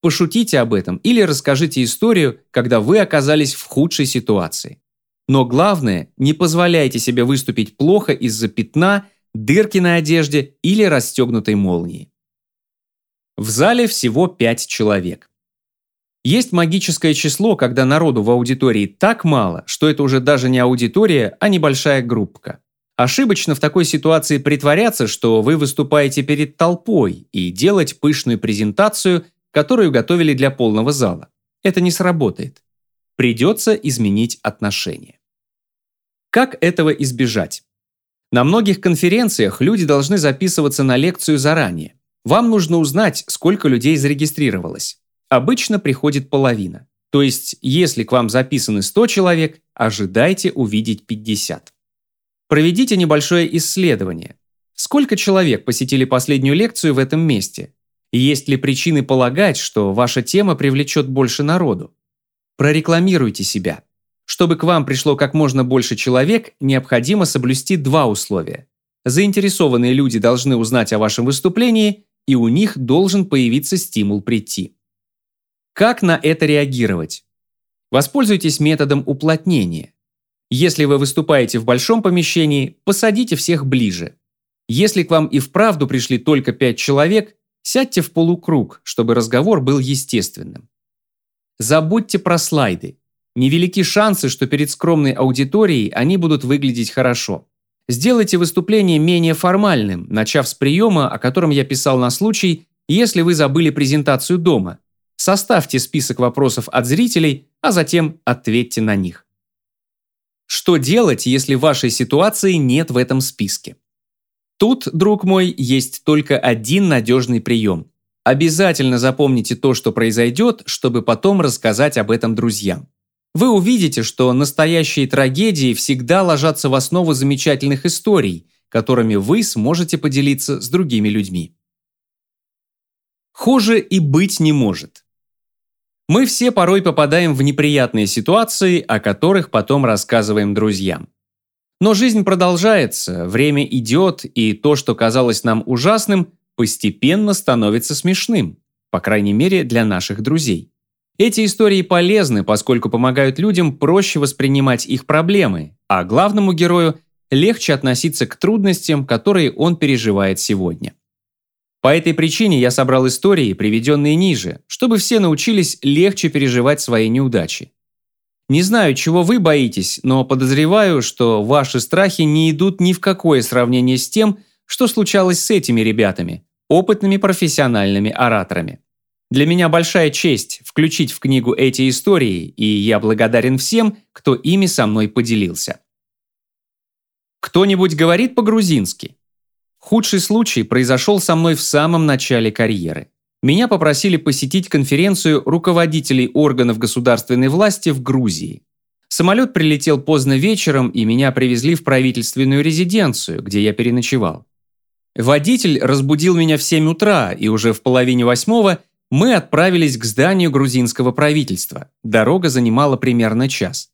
Пошутите об этом или расскажите историю, когда вы оказались в худшей ситуации. Но главное, не позволяйте себе выступить плохо из-за пятна, дырки на одежде или расстегнутой молнии. В зале всего 5 человек. Есть магическое число, когда народу в аудитории так мало, что это уже даже не аудитория, а небольшая группка. Ошибочно в такой ситуации притворяться, что вы выступаете перед толпой и делать пышную презентацию – которую готовили для полного зала. Это не сработает. Придется изменить отношение. Как этого избежать? На многих конференциях люди должны записываться на лекцию заранее. Вам нужно узнать, сколько людей зарегистрировалось. Обычно приходит половина. То есть, если к вам записаны 100 человек, ожидайте увидеть 50. Проведите небольшое исследование. Сколько человек посетили последнюю лекцию в этом месте? есть ли причины полагать, что ваша тема привлечет больше народу? Прорекламируйте себя. Чтобы к вам пришло как можно больше человек, необходимо соблюсти два условия. Заинтересованные люди должны узнать о вашем выступлении, и у них должен появиться стимул прийти. Как на это реагировать? Воспользуйтесь методом уплотнения. Если вы выступаете в большом помещении, посадите всех ближе. Если к вам и вправду пришли только пять человек, Сядьте в полукруг, чтобы разговор был естественным. Забудьте про слайды. Невелики шансы, что перед скромной аудиторией они будут выглядеть хорошо. Сделайте выступление менее формальным, начав с приема, о котором я писал на случай, если вы забыли презентацию дома. Составьте список вопросов от зрителей, а затем ответьте на них. Что делать, если вашей ситуации нет в этом списке? Тут, друг мой, есть только один надежный прием. Обязательно запомните то, что произойдет, чтобы потом рассказать об этом друзьям. Вы увидите, что настоящие трагедии всегда ложатся в основу замечательных историй, которыми вы сможете поделиться с другими людьми. Хуже и быть не может. Мы все порой попадаем в неприятные ситуации, о которых потом рассказываем друзьям. Но жизнь продолжается, время идет, и то, что казалось нам ужасным, постепенно становится смешным, по крайней мере для наших друзей. Эти истории полезны, поскольку помогают людям проще воспринимать их проблемы, а главному герою легче относиться к трудностям, которые он переживает сегодня. По этой причине я собрал истории, приведенные ниже, чтобы все научились легче переживать свои неудачи. Не знаю, чего вы боитесь, но подозреваю, что ваши страхи не идут ни в какое сравнение с тем, что случалось с этими ребятами, опытными профессиональными ораторами. Для меня большая честь включить в книгу эти истории, и я благодарен всем, кто ими со мной поделился. Кто-нибудь говорит по-грузински? Худший случай произошел со мной в самом начале карьеры меня попросили посетить конференцию руководителей органов государственной власти в Грузии. Самолет прилетел поздно вечером, и меня привезли в правительственную резиденцию, где я переночевал. Водитель разбудил меня в 7 утра, и уже в половине восьмого мы отправились к зданию грузинского правительства. Дорога занимала примерно час.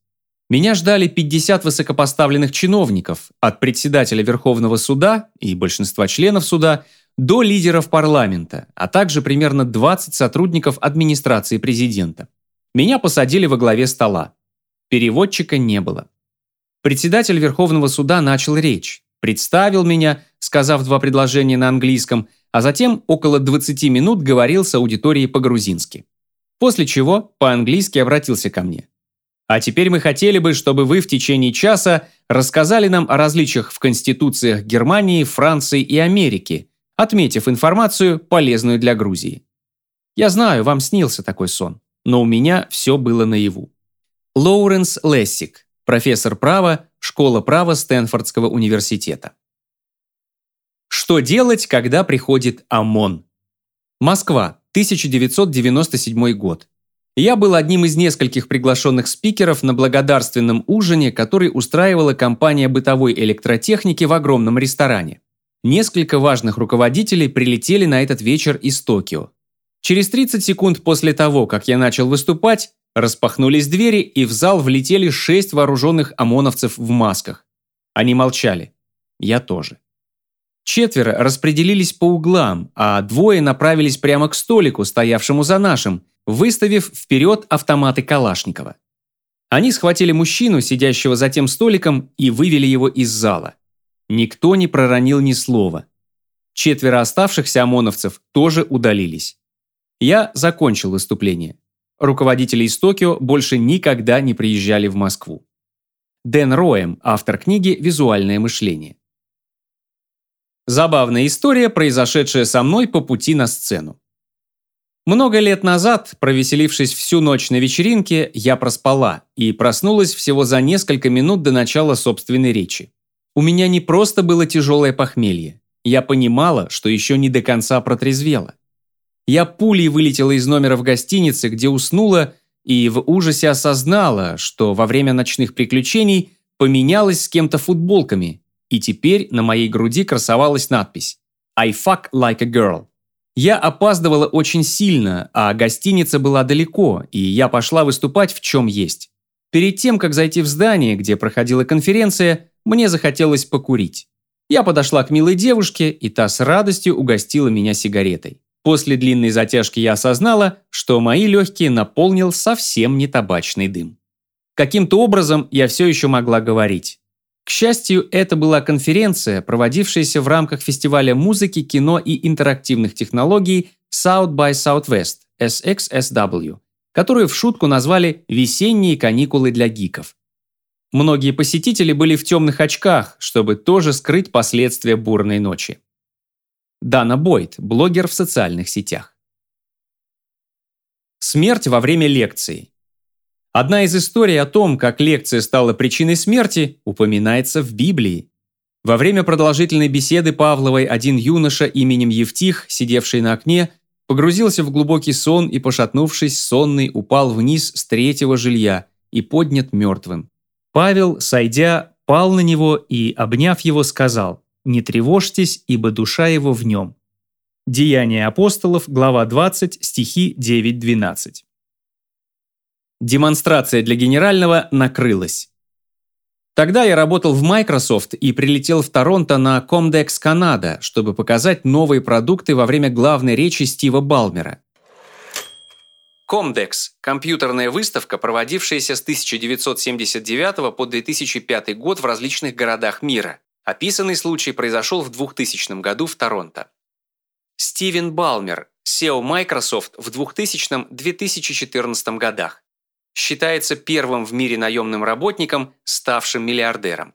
Меня ждали 50 высокопоставленных чиновников, от председателя Верховного суда и большинства членов суда – до лидеров парламента, а также примерно 20 сотрудников администрации президента. Меня посадили во главе стола. Переводчика не было. Председатель Верховного суда начал речь, представил меня, сказав два предложения на английском, а затем около 20 минут говорил с аудиторией по-грузински. После чего по-английски обратился ко мне. А теперь мы хотели бы, чтобы вы в течение часа рассказали нам о различиях в конституциях Германии, Франции и Америки, отметив информацию, полезную для Грузии. Я знаю, вам снился такой сон, но у меня все было наяву. Лоуренс Лессик, профессор права, школа права Стэнфордского университета. Что делать, когда приходит ОМОН? Москва, 1997 год. Я был одним из нескольких приглашенных спикеров на благодарственном ужине, который устраивала компания бытовой электротехники в огромном ресторане. Несколько важных руководителей прилетели на этот вечер из Токио. Через 30 секунд после того, как я начал выступать, распахнулись двери и в зал влетели шесть вооруженных ОМОНовцев в масках. Они молчали. Я тоже. Четверо распределились по углам, а двое направились прямо к столику, стоявшему за нашим, выставив вперед автоматы Калашникова. Они схватили мужчину, сидящего за тем столиком, и вывели его из зала. Никто не проронил ни слова. Четверо оставшихся ОМОНовцев тоже удалились. Я закончил выступление. Руководители из Токио больше никогда не приезжали в Москву. Дэн Роем, автор книги «Визуальное мышление». Забавная история, произошедшая со мной по пути на сцену. Много лет назад, провеселившись всю ночь на вечеринке, я проспала и проснулась всего за несколько минут до начала собственной речи. У меня не просто было тяжелое похмелье. Я понимала, что еще не до конца протрезвела. Я пулей вылетела из номера в гостинице, где уснула, и в ужасе осознала, что во время ночных приключений поменялась с кем-то футболками, и теперь на моей груди красовалась надпись «I fuck like a girl». Я опаздывала очень сильно, а гостиница была далеко, и я пошла выступать в чем есть. Перед тем, как зайти в здание, где проходила конференция, мне захотелось покурить. Я подошла к милой девушке, и та с радостью угостила меня сигаретой. После длинной затяжки я осознала, что мои легкие наполнил совсем не табачный дым. Каким-то образом я все еще могла говорить. К счастью, это была конференция, проводившаяся в рамках фестиваля музыки, кино и интерактивных технологий South by Southwest, SXSW, которую в шутку назвали «Весенние каникулы для гиков». Многие посетители были в темных очках, чтобы тоже скрыть последствия бурной ночи. Дана Бойд, блогер в социальных сетях. Смерть во время лекции. Одна из историй о том, как лекция стала причиной смерти, упоминается в Библии. Во время продолжительной беседы Павловой один юноша именем Евтих, сидевший на окне, погрузился в глубокий сон и, пошатнувшись, сонный упал вниз с третьего жилья и поднят мертвым. Павел, сойдя, пал на него и, обняв его, сказал «Не тревожьтесь, ибо душа его в нем». Деяния апостолов, глава 20, стихи 9-12. Демонстрация для генерального накрылась. Тогда я работал в Microsoft и прилетел в Торонто на Comdex Canada, чтобы показать новые продукты во время главной речи Стива Балмера. Comdex – компьютерная выставка, проводившаяся с 1979 по 2005 год в различных городах мира. Описанный случай произошел в 2000 году в Торонто. Стивен Балмер, SEO Microsoft в 2000-2014 годах считается первым в мире наемным работником, ставшим миллиардером.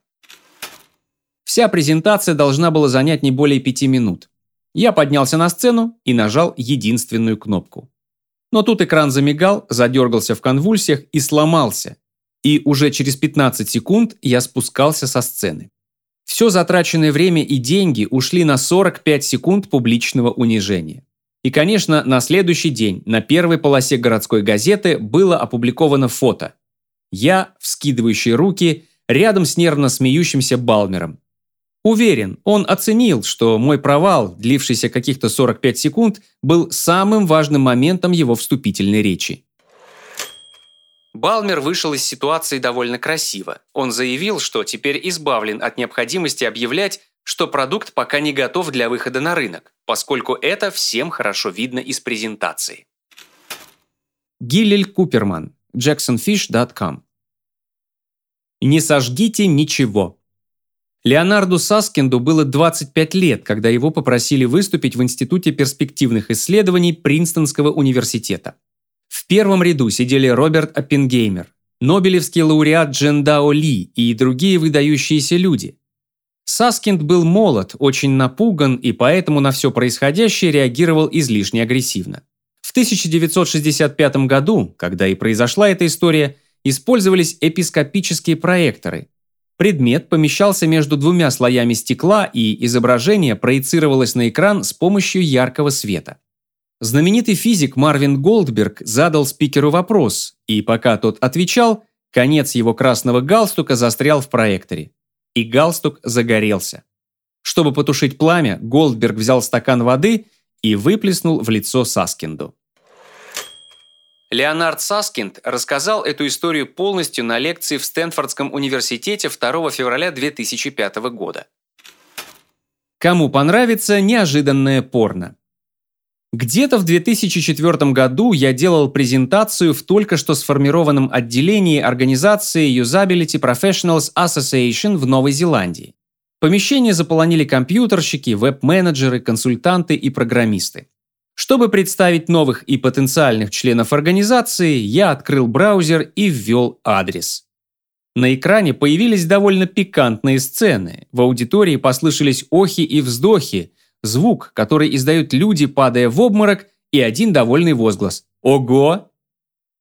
Вся презентация должна была занять не более пяти минут. Я поднялся на сцену и нажал единственную кнопку. Но тут экран замигал, задергался в конвульсиях и сломался. И уже через 15 секунд я спускался со сцены. Все затраченное время и деньги ушли на 45 секунд публичного унижения. И, конечно, на следующий день на первой полосе городской газеты было опубликовано фото. Я, вскидывающий руки, рядом с нервно смеющимся Балмером. Уверен, он оценил, что мой провал, длившийся каких-то 45 секунд, был самым важным моментом его вступительной речи. Балмер вышел из ситуации довольно красиво. Он заявил, что теперь избавлен от необходимости объявлять, что продукт пока не готов для выхода на рынок, поскольку это всем хорошо видно из презентации. Гиллель Куперман, jacksonfish.com Не сожгите ничего. Леонарду Саскинду было 25 лет, когда его попросили выступить в Институте перспективных исследований Принстонского университета. В первом ряду сидели Роберт Оппенгеймер, Нобелевский лауреат Джендао Ли и другие выдающиеся люди. Саскинд был молод, очень напуган и поэтому на все происходящее реагировал излишне агрессивно. В 1965 году, когда и произошла эта история, использовались эпископические проекторы. Предмет помещался между двумя слоями стекла и изображение проецировалось на экран с помощью яркого света. Знаменитый физик Марвин Голдберг задал спикеру вопрос, и пока тот отвечал, конец его красного галстука застрял в проекторе. И галстук загорелся. Чтобы потушить пламя, Голдберг взял стакан воды и выплеснул в лицо Саскинду. Леонард Саскинд рассказал эту историю полностью на лекции в Стэнфордском университете 2 февраля 2005 года. Кому понравится неожиданное порно? Где-то в 2004 году я делал презентацию в только что сформированном отделении организации Usability Professionals Association в Новой Зеландии. Помещение заполонили компьютерщики, веб-менеджеры, консультанты и программисты. Чтобы представить новых и потенциальных членов организации, я открыл браузер и ввел адрес. На экране появились довольно пикантные сцены. В аудитории послышались охи и вздохи, звук, который издают люди, падая в обморок, и один довольный возглас. Ого!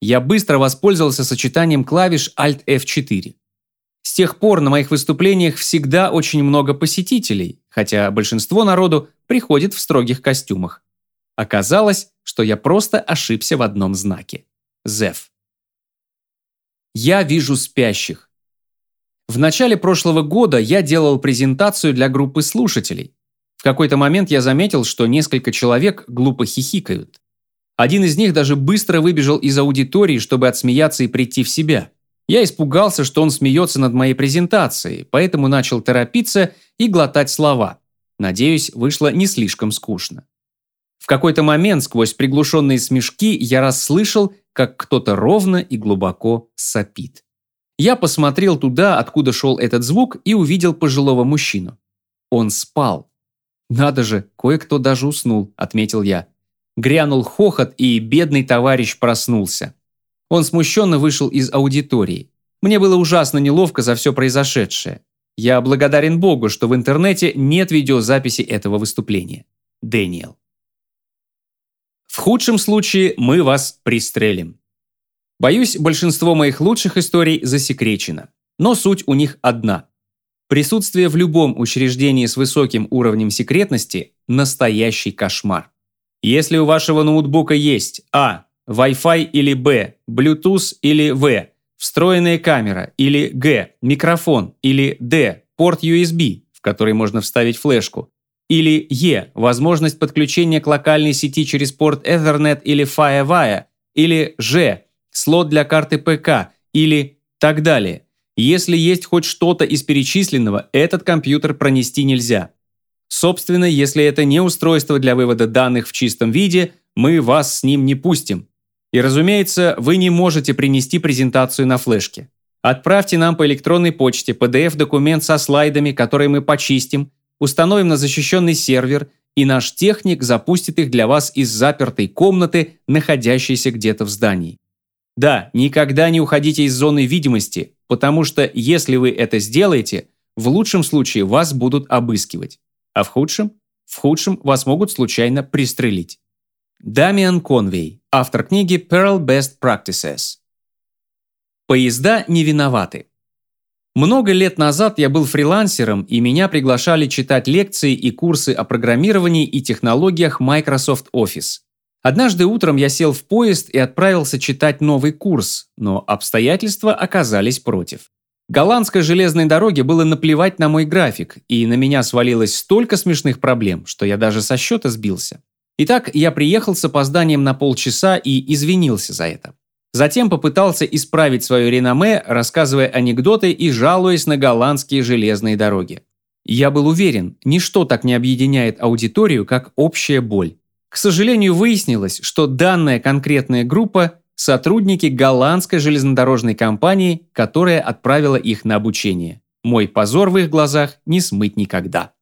Я быстро воспользовался сочетанием клавиш Alt F4. С тех пор на моих выступлениях всегда очень много посетителей, хотя большинство народу приходит в строгих костюмах. Оказалось, что я просто ошибся в одном знаке. ZEF. Я вижу спящих. В начале прошлого года я делал презентацию для группы слушателей. В какой-то момент я заметил, что несколько человек глупо хихикают. Один из них даже быстро выбежал из аудитории, чтобы отсмеяться и прийти в себя. Я испугался, что он смеется над моей презентацией, поэтому начал торопиться и глотать слова. Надеюсь, вышло не слишком скучно. В какой-то момент сквозь приглушенные смешки я расслышал, как кто-то ровно и глубоко сопит. Я посмотрел туда, откуда шел этот звук, и увидел пожилого мужчину. Он спал. «Надо же, кое-кто даже уснул», – отметил я. Грянул хохот, и бедный товарищ проснулся. Он смущенно вышел из аудитории. Мне было ужасно неловко за все произошедшее. Я благодарен Богу, что в интернете нет видеозаписи этого выступления. Дэниел. В худшем случае мы вас пристрелим. Боюсь, большинство моих лучших историй засекречено. Но суть у них одна. Присутствие в любом учреждении с высоким уровнем секретности – настоящий кошмар. Если у вашего ноутбука есть А. Wi-Fi или Б. Bluetooth или В. Встроенная камера или Г. Микрофон или Д. Порт USB, в который можно вставить флешку. Или Е. Возможность подключения к локальной сети через порт Ethernet или FireWire. Или Ж. Слот для карты ПК. Или так далее. Если есть хоть что-то из перечисленного, этот компьютер пронести нельзя. Собственно, если это не устройство для вывода данных в чистом виде, мы вас с ним не пустим. И разумеется, вы не можете принести презентацию на флешке. Отправьте нам по электронной почте PDF-документ со слайдами, которые мы почистим, установим на защищенный сервер, и наш техник запустит их для вас из запертой комнаты, находящейся где-то в здании. Да, никогда не уходите из зоны видимости, потому что если вы это сделаете, в лучшем случае вас будут обыскивать, а в худшем? В худшем вас могут случайно пристрелить. Дамиан Конвей, автор книги Pearl Best Practices. Поезда не виноваты. Много лет назад я был фрилансером, и меня приглашали читать лекции и курсы о программировании и технологиях Microsoft Office. Однажды утром я сел в поезд и отправился читать новый курс, но обстоятельства оказались против. Голландской железной дороге было наплевать на мой график, и на меня свалилось столько смешных проблем, что я даже со счета сбился. Итак, я приехал с опозданием на полчаса и извинился за это. Затем попытался исправить свое реноме, рассказывая анекдоты и жалуясь на голландские железные дороги. Я был уверен, ничто так не объединяет аудиторию, как общая боль. Сожалению, выяснилось, что данная конкретная группа – сотрудники голландской железнодорожной компании, которая отправила их на обучение. Мой позор в их глазах не смыть никогда.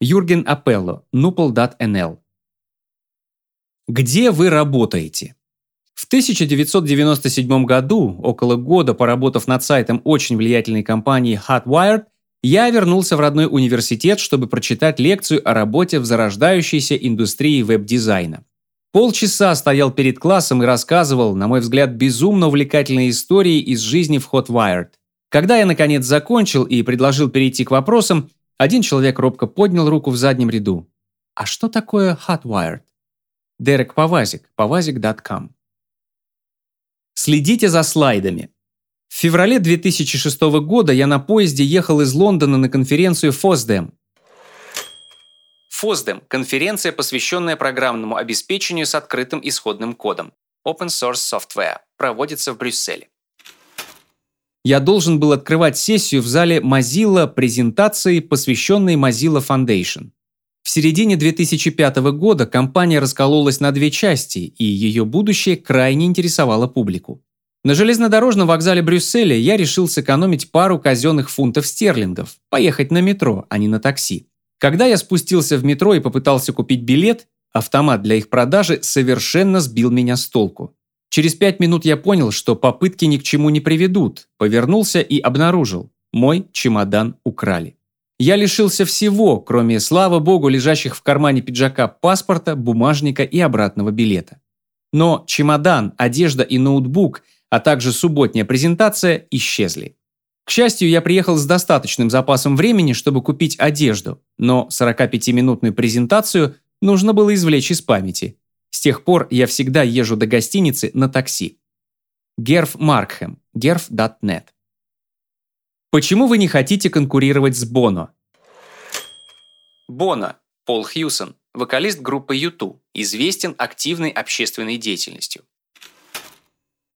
Юрген Апелло, Nupal.nl Где вы работаете? В 1997 году, около года поработав над сайтом очень влиятельной компании Hotwired, я вернулся в родной университет, чтобы прочитать лекцию о работе в зарождающейся индустрии веб-дизайна. Полчаса стоял перед классом и рассказывал, на мой взгляд, безумно увлекательные истории из жизни в Hotwired. Когда я, наконец, закончил и предложил перейти к вопросам, один человек робко поднял руку в заднем ряду. А что такое Hotwired? Дерек Павазик, pavazik.com. Следите за слайдами. В феврале 2006 года я на поезде ехал из Лондона на конференцию FOSDEM. FOSDEM – конференция, посвященная программному обеспечению с открытым исходным кодом. Open Source Software. Проводится в Брюсселе. Я должен был открывать сессию в зале Mozilla презентации, посвященной Mozilla Foundation. В середине 2005 года компания раскололась на две части, и ее будущее крайне интересовало публику. На железнодорожном вокзале Брюсселя я решил сэкономить пару казенных фунтов стерлингов, поехать на метро, а не на такси. Когда я спустился в метро и попытался купить билет, автомат для их продажи совершенно сбил меня с толку. Через пять минут я понял, что попытки ни к чему не приведут, повернулся и обнаружил – мой чемодан украли. Я лишился всего, кроме, слава богу, лежащих в кармане пиджака паспорта, бумажника и обратного билета. Но чемодан, одежда и ноутбук, а также субботняя презентация исчезли. К счастью, я приехал с достаточным запасом времени, чтобы купить одежду, но 45-минутную презентацию нужно было извлечь из памяти. С тех пор я всегда езжу до гостиницы на такси. Герф Маркхэм, gerf.net Почему вы не хотите конкурировать с Боно? Боно, Пол Хьюсон, вокалист группы U2, известен активной общественной деятельностью.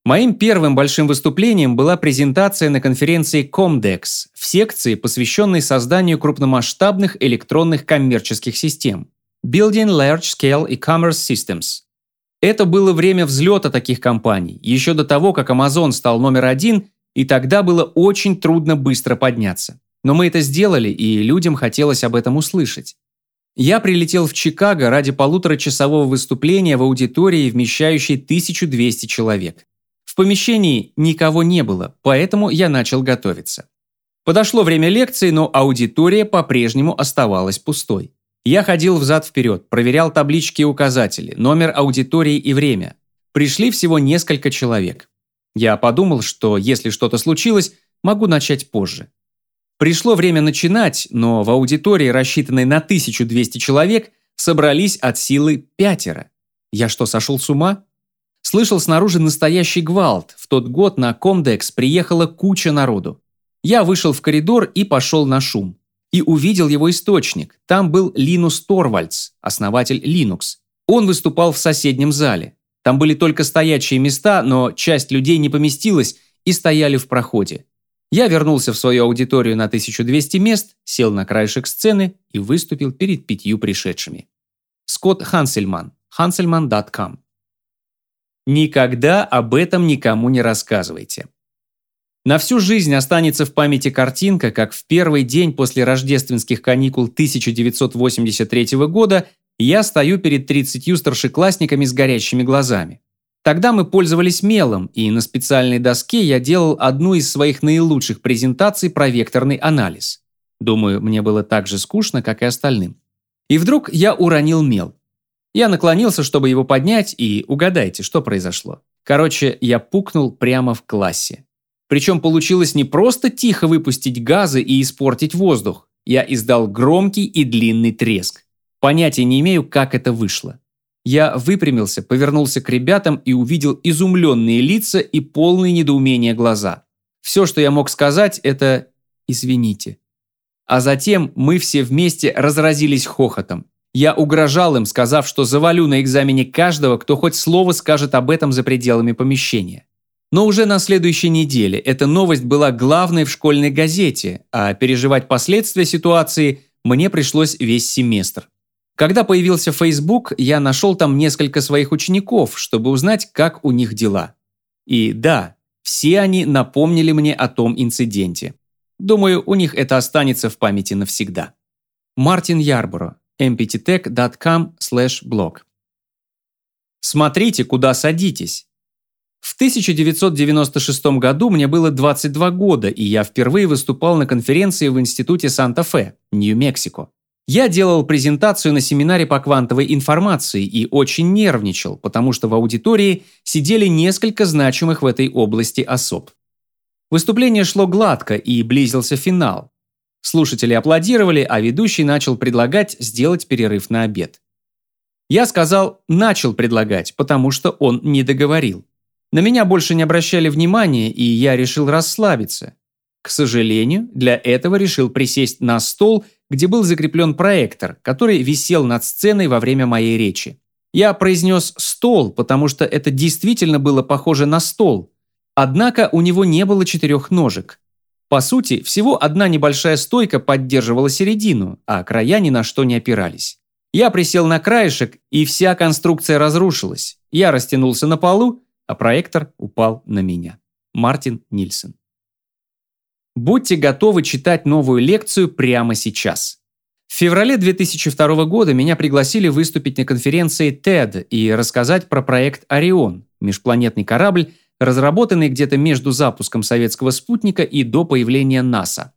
Моим первым большим выступлением была презентация на конференции Comdex в секции, посвященной созданию крупномасштабных электронных коммерческих систем Building Large Scale E-Commerce Systems. Это было время взлета таких компаний, еще до того, как Amazon стал номер один и тогда было очень трудно быстро подняться. Но мы это сделали, и людям хотелось об этом услышать. Я прилетел в Чикаго ради полуторачасового выступления в аудитории, вмещающей 1200 человек. Помещении никого не было, поэтому я начал готовиться. Подошло время лекции, но аудитория по-прежнему оставалась пустой. Я ходил взад-вперед, проверял таблички и указатели, номер аудитории и время. Пришли всего несколько человек. Я подумал, что если что-то случилось, могу начать позже. Пришло время начинать, но в аудитории, рассчитанной на 1200 человек, собрались от силы пятеро. Я что, сошел с ума? Слышал снаружи настоящий гвалт. В тот год на Комдекс приехала куча народу. Я вышел в коридор и пошел на шум. И увидел его источник. Там был Линус Торвальдс, основатель Linux. Он выступал в соседнем зале. Там были только стоячие места, но часть людей не поместилась и стояли в проходе. Я вернулся в свою аудиторию на 1200 мест, сел на краешек сцены и выступил перед пятью пришедшими. Скотт Хансельман, hansельman.com Никогда об этом никому не рассказывайте. На всю жизнь останется в памяти картинка, как в первый день после рождественских каникул 1983 года я стою перед 30 старшеклассниками с горящими глазами. Тогда мы пользовались мелом, и на специальной доске я делал одну из своих наилучших презентаций про векторный анализ. Думаю, мне было так же скучно, как и остальным. И вдруг я уронил мел. Я наклонился, чтобы его поднять, и угадайте, что произошло. Короче, я пукнул прямо в классе. Причем получилось не просто тихо выпустить газы и испортить воздух. Я издал громкий и длинный треск. Понятия не имею, как это вышло. Я выпрямился, повернулся к ребятам и увидел изумленные лица и полные недоумения глаза. Все, что я мог сказать, это «извините». А затем мы все вместе разразились хохотом. Я угрожал им, сказав, что завалю на экзамене каждого, кто хоть слово скажет об этом за пределами помещения. Но уже на следующей неделе эта новость была главной в школьной газете, а переживать последствия ситуации мне пришлось весь семестр. Когда появился Facebook, я нашел там несколько своих учеников, чтобы узнать, как у них дела. И да, все они напомнили мне о том инциденте. Думаю, у них это останется в памяти навсегда. Мартин Ярборо, mpttech.com/blog Смотрите, куда садитесь. В 1996 году мне было 22 года, и я впервые выступал на конференции в Институте Санта-Фе, Нью-Мексико. Я делал презентацию на семинаре по квантовой информации и очень нервничал, потому что в аудитории сидели несколько значимых в этой области особ. Выступление шло гладко и близился финал. Слушатели аплодировали, а ведущий начал предлагать сделать перерыв на обед. Я сказал «начал предлагать», потому что он не договорил. На меня больше не обращали внимания, и я решил расслабиться. К сожалению, для этого решил присесть на стол, где был закреплен проектор, который висел над сценой во время моей речи. Я произнес «стол», потому что это действительно было похоже на стол. Однако у него не было четырех ножек. По сути, всего одна небольшая стойка поддерживала середину, а края ни на что не опирались. Я присел на краешек, и вся конструкция разрушилась. Я растянулся на полу, а проектор упал на меня. Мартин Нильсон. Будьте готовы читать новую лекцию прямо сейчас. В феврале 2002 года меня пригласили выступить на конференции TED и рассказать про проект «Орион» – межпланетный корабль, разработанный где-то между запуском советского спутника и до появления НАСА.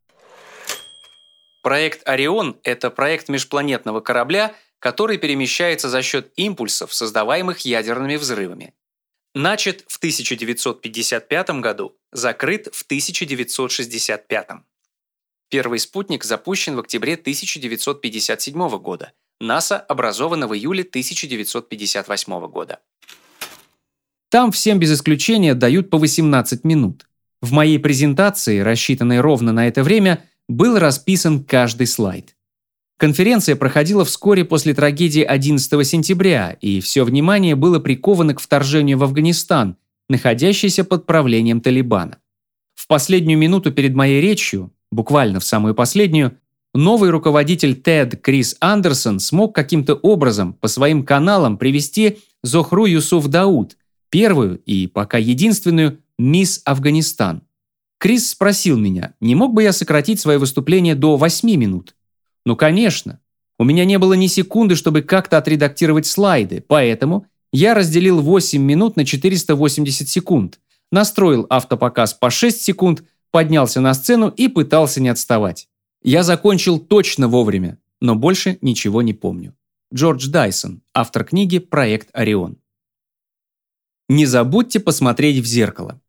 Проект «Орион» – это проект межпланетного корабля, который перемещается за счет импульсов, создаваемых ядерными взрывами. Начат в 1955 году, закрыт в 1965. Первый спутник запущен в октябре 1957 года. НАСА образовано в июле 1958 года. Там всем без исключения дают по 18 минут. В моей презентации, рассчитанной ровно на это время, был расписан каждый слайд. Конференция проходила вскоре после трагедии 11 сентября, и все внимание было приковано к вторжению в Афганистан, находящийся под правлением Талибана. В последнюю минуту перед моей речью, буквально в самую последнюю, новый руководитель TED Крис Андерсон смог каким-то образом по своим каналам привести Зохру Юсуф Дауд, первую и пока единственную мисс Афганистан. Крис спросил меня, не мог бы я сократить свое выступление до 8 минут. Ну, конечно. У меня не было ни секунды, чтобы как-то отредактировать слайды, поэтому я разделил 8 минут на 480 секунд, настроил автопоказ по 6 секунд, поднялся на сцену и пытался не отставать. Я закончил точно вовремя, но больше ничего не помню. Джордж Дайсон, автор книги «Проект Орион». Не забудьте посмотреть в зеркало.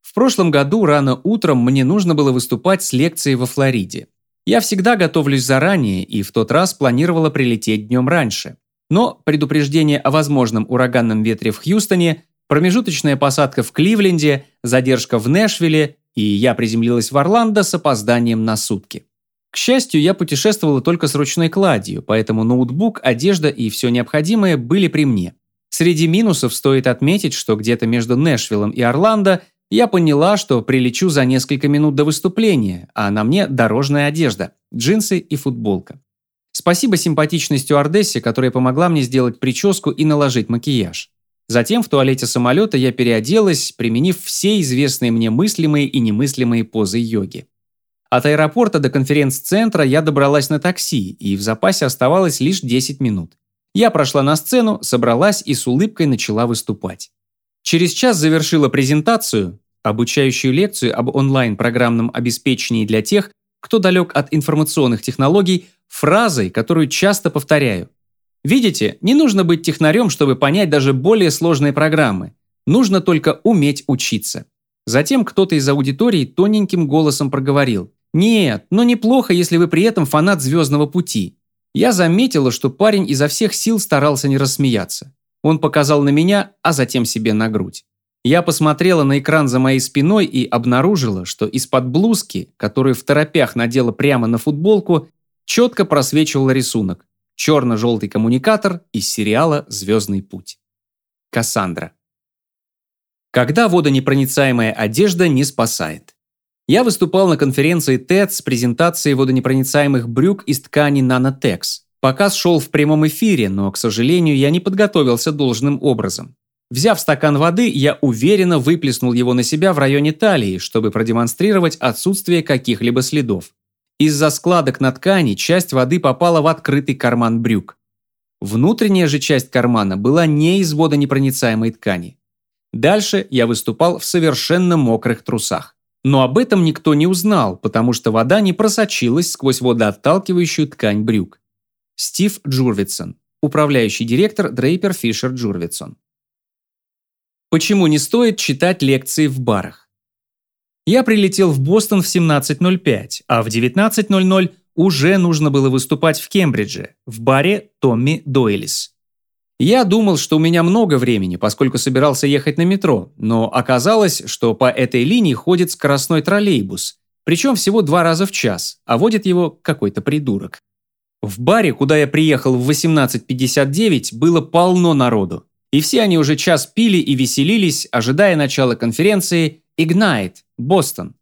В прошлом году рано утром мне нужно было выступать с лекцией во Флориде. Я всегда готовлюсь заранее и в тот раз планировала прилететь днем раньше. Но предупреждение о возможном ураганном ветре в Хьюстоне, промежуточная посадка в Кливленде, задержка в Нэшвилле, и я приземлилась в Орландо с опозданием на сутки. К счастью, я путешествовала только с ручной кладью, поэтому ноутбук, одежда и все необходимое были при мне. Среди минусов стоит отметить, что где-то между Нэшвиллом и Орландо я поняла, что прилечу за несколько минут до выступления, а на мне дорожная одежда, джинсы и футболка. Спасибо симпатичной стюардессе, которая помогла мне сделать прическу и наложить макияж. Затем в туалете самолета я переоделась, применив все известные мне мыслимые и немыслимые позы йоги. От аэропорта до конференц-центра я добралась на такси, и в запасе оставалось лишь 10 минут. Я прошла на сцену, собралась и с улыбкой начала выступать. Через час завершила презентацию, обучающую лекцию об онлайн-программном обеспечении для тех, кто далек от информационных технологий, фразой, которую часто повторяю. Видите, не нужно быть технарем, чтобы понять даже более сложные программы. Нужно только уметь учиться. Затем кто-то из аудитории тоненьким голосом проговорил. «Нет, но неплохо, если вы при этом фанат «Звездного пути». Я заметила, что парень изо всех сил старался не рассмеяться. Он показал на меня, а затем себе на грудь. Я посмотрела на экран за моей спиной и обнаружила, что из-под блузки, которую в торопях надела прямо на футболку, четко просвечивал рисунок. Черно-желтый коммуникатор из сериала «Звездный путь». Кассандра. Когда водонепроницаемая одежда не спасает. Я выступал на конференции TED с презентацией водонепроницаемых брюк из ткани Nanotex. Показ шел в прямом эфире, но, к сожалению, я не подготовился должным образом. Взяв стакан воды, я уверенно выплеснул его на себя в районе талии, чтобы продемонстрировать отсутствие каких-либо следов. Из-за складок на ткани часть воды попала в открытый карман брюк. Внутренняя же часть кармана была не из водонепроницаемой ткани. Дальше я выступал в совершенно мокрых трусах. Но об этом никто не узнал, потому что вода не просочилась сквозь водоотталкивающую ткань брюк. Стив Джурвитсон, управляющий директор Дрейпер Фишер Джурвитсон. Почему не стоит читать лекции в барах? Я прилетел в Бостон в 17.05, а в 19.00 уже нужно было выступать в Кембридже, в баре Томми Дойлис. Я думал, что у меня много времени, поскольку собирался ехать на метро, но оказалось, что по этой линии ходит скоростной троллейбус, причем всего два раза в час, а водит его какой-то придурок. В баре, куда я приехал в 18.59, было полно народу, и все они уже час пили и веселились, ожидая начала конференции Ignite, Бостон.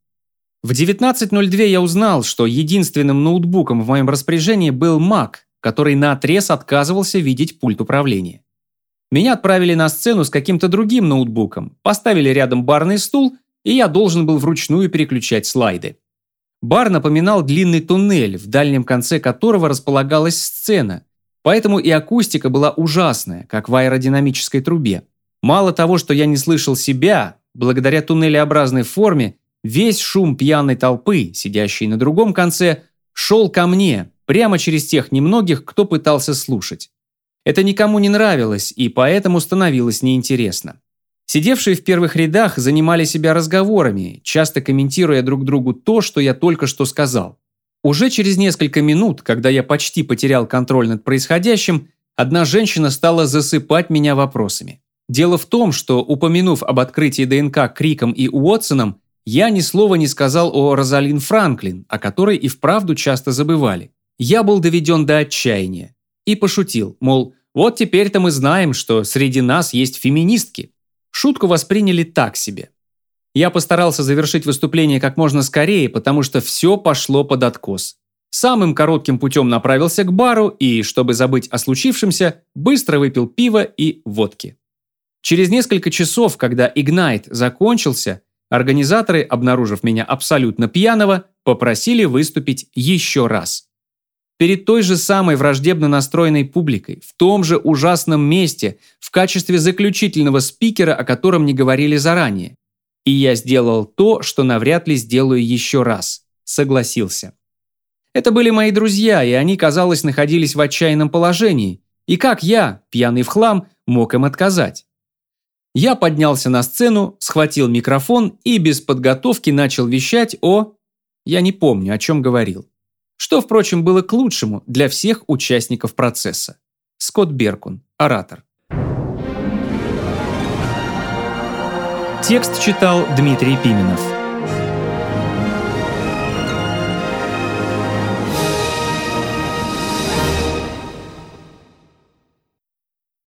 В 19.02 я узнал, что единственным ноутбуком в моем распоряжении был Mac, который наотрез отказывался видеть пульт управления. Меня отправили на сцену с каким-то другим ноутбуком, поставили рядом барный стул, и я должен был вручную переключать слайды. Бар напоминал длинный туннель, в дальнем конце которого располагалась сцена, поэтому и акустика была ужасная, как в аэродинамической трубе. Мало того, что я не слышал себя, благодаря туннелеобразной форме, весь шум пьяной толпы, сидящей на другом конце, шел ко мне, прямо через тех немногих, кто пытался слушать. Это никому не нравилось и поэтому становилось неинтересно. Сидевшие в первых рядах занимали себя разговорами, часто комментируя друг другу то, что я только что сказал. Уже через несколько минут, когда я почти потерял контроль над происходящим, одна женщина стала засыпать меня вопросами. Дело в том, что, упомянув об открытии ДНК Криком и Уотсоном, я ни слова не сказал о Розалин Франклин, о которой и вправду часто забывали я был доведен до отчаяния. И пошутил, мол, вот теперь-то мы знаем, что среди нас есть феминистки. Шутку восприняли так себе. Я постарался завершить выступление как можно скорее, потому что все пошло под откос. Самым коротким путем направился к бару и, чтобы забыть о случившемся, быстро выпил пиво и водки. Через несколько часов, когда Игнайт закончился, организаторы, обнаружив меня абсолютно пьяного, попросили выступить еще раз перед той же самой враждебно настроенной публикой, в том же ужасном месте, в качестве заключительного спикера, о котором не говорили заранее. И я сделал то, что навряд ли сделаю еще раз. Согласился. Это были мои друзья, и они, казалось, находились в отчаянном положении. И как я, пьяный в хлам, мог им отказать? Я поднялся на сцену, схватил микрофон и без подготовки начал вещать о... Я не помню, о чем говорил что, впрочем, было к лучшему для всех участников процесса. Скотт Беркун, оратор. Текст читал Дмитрий Пименов.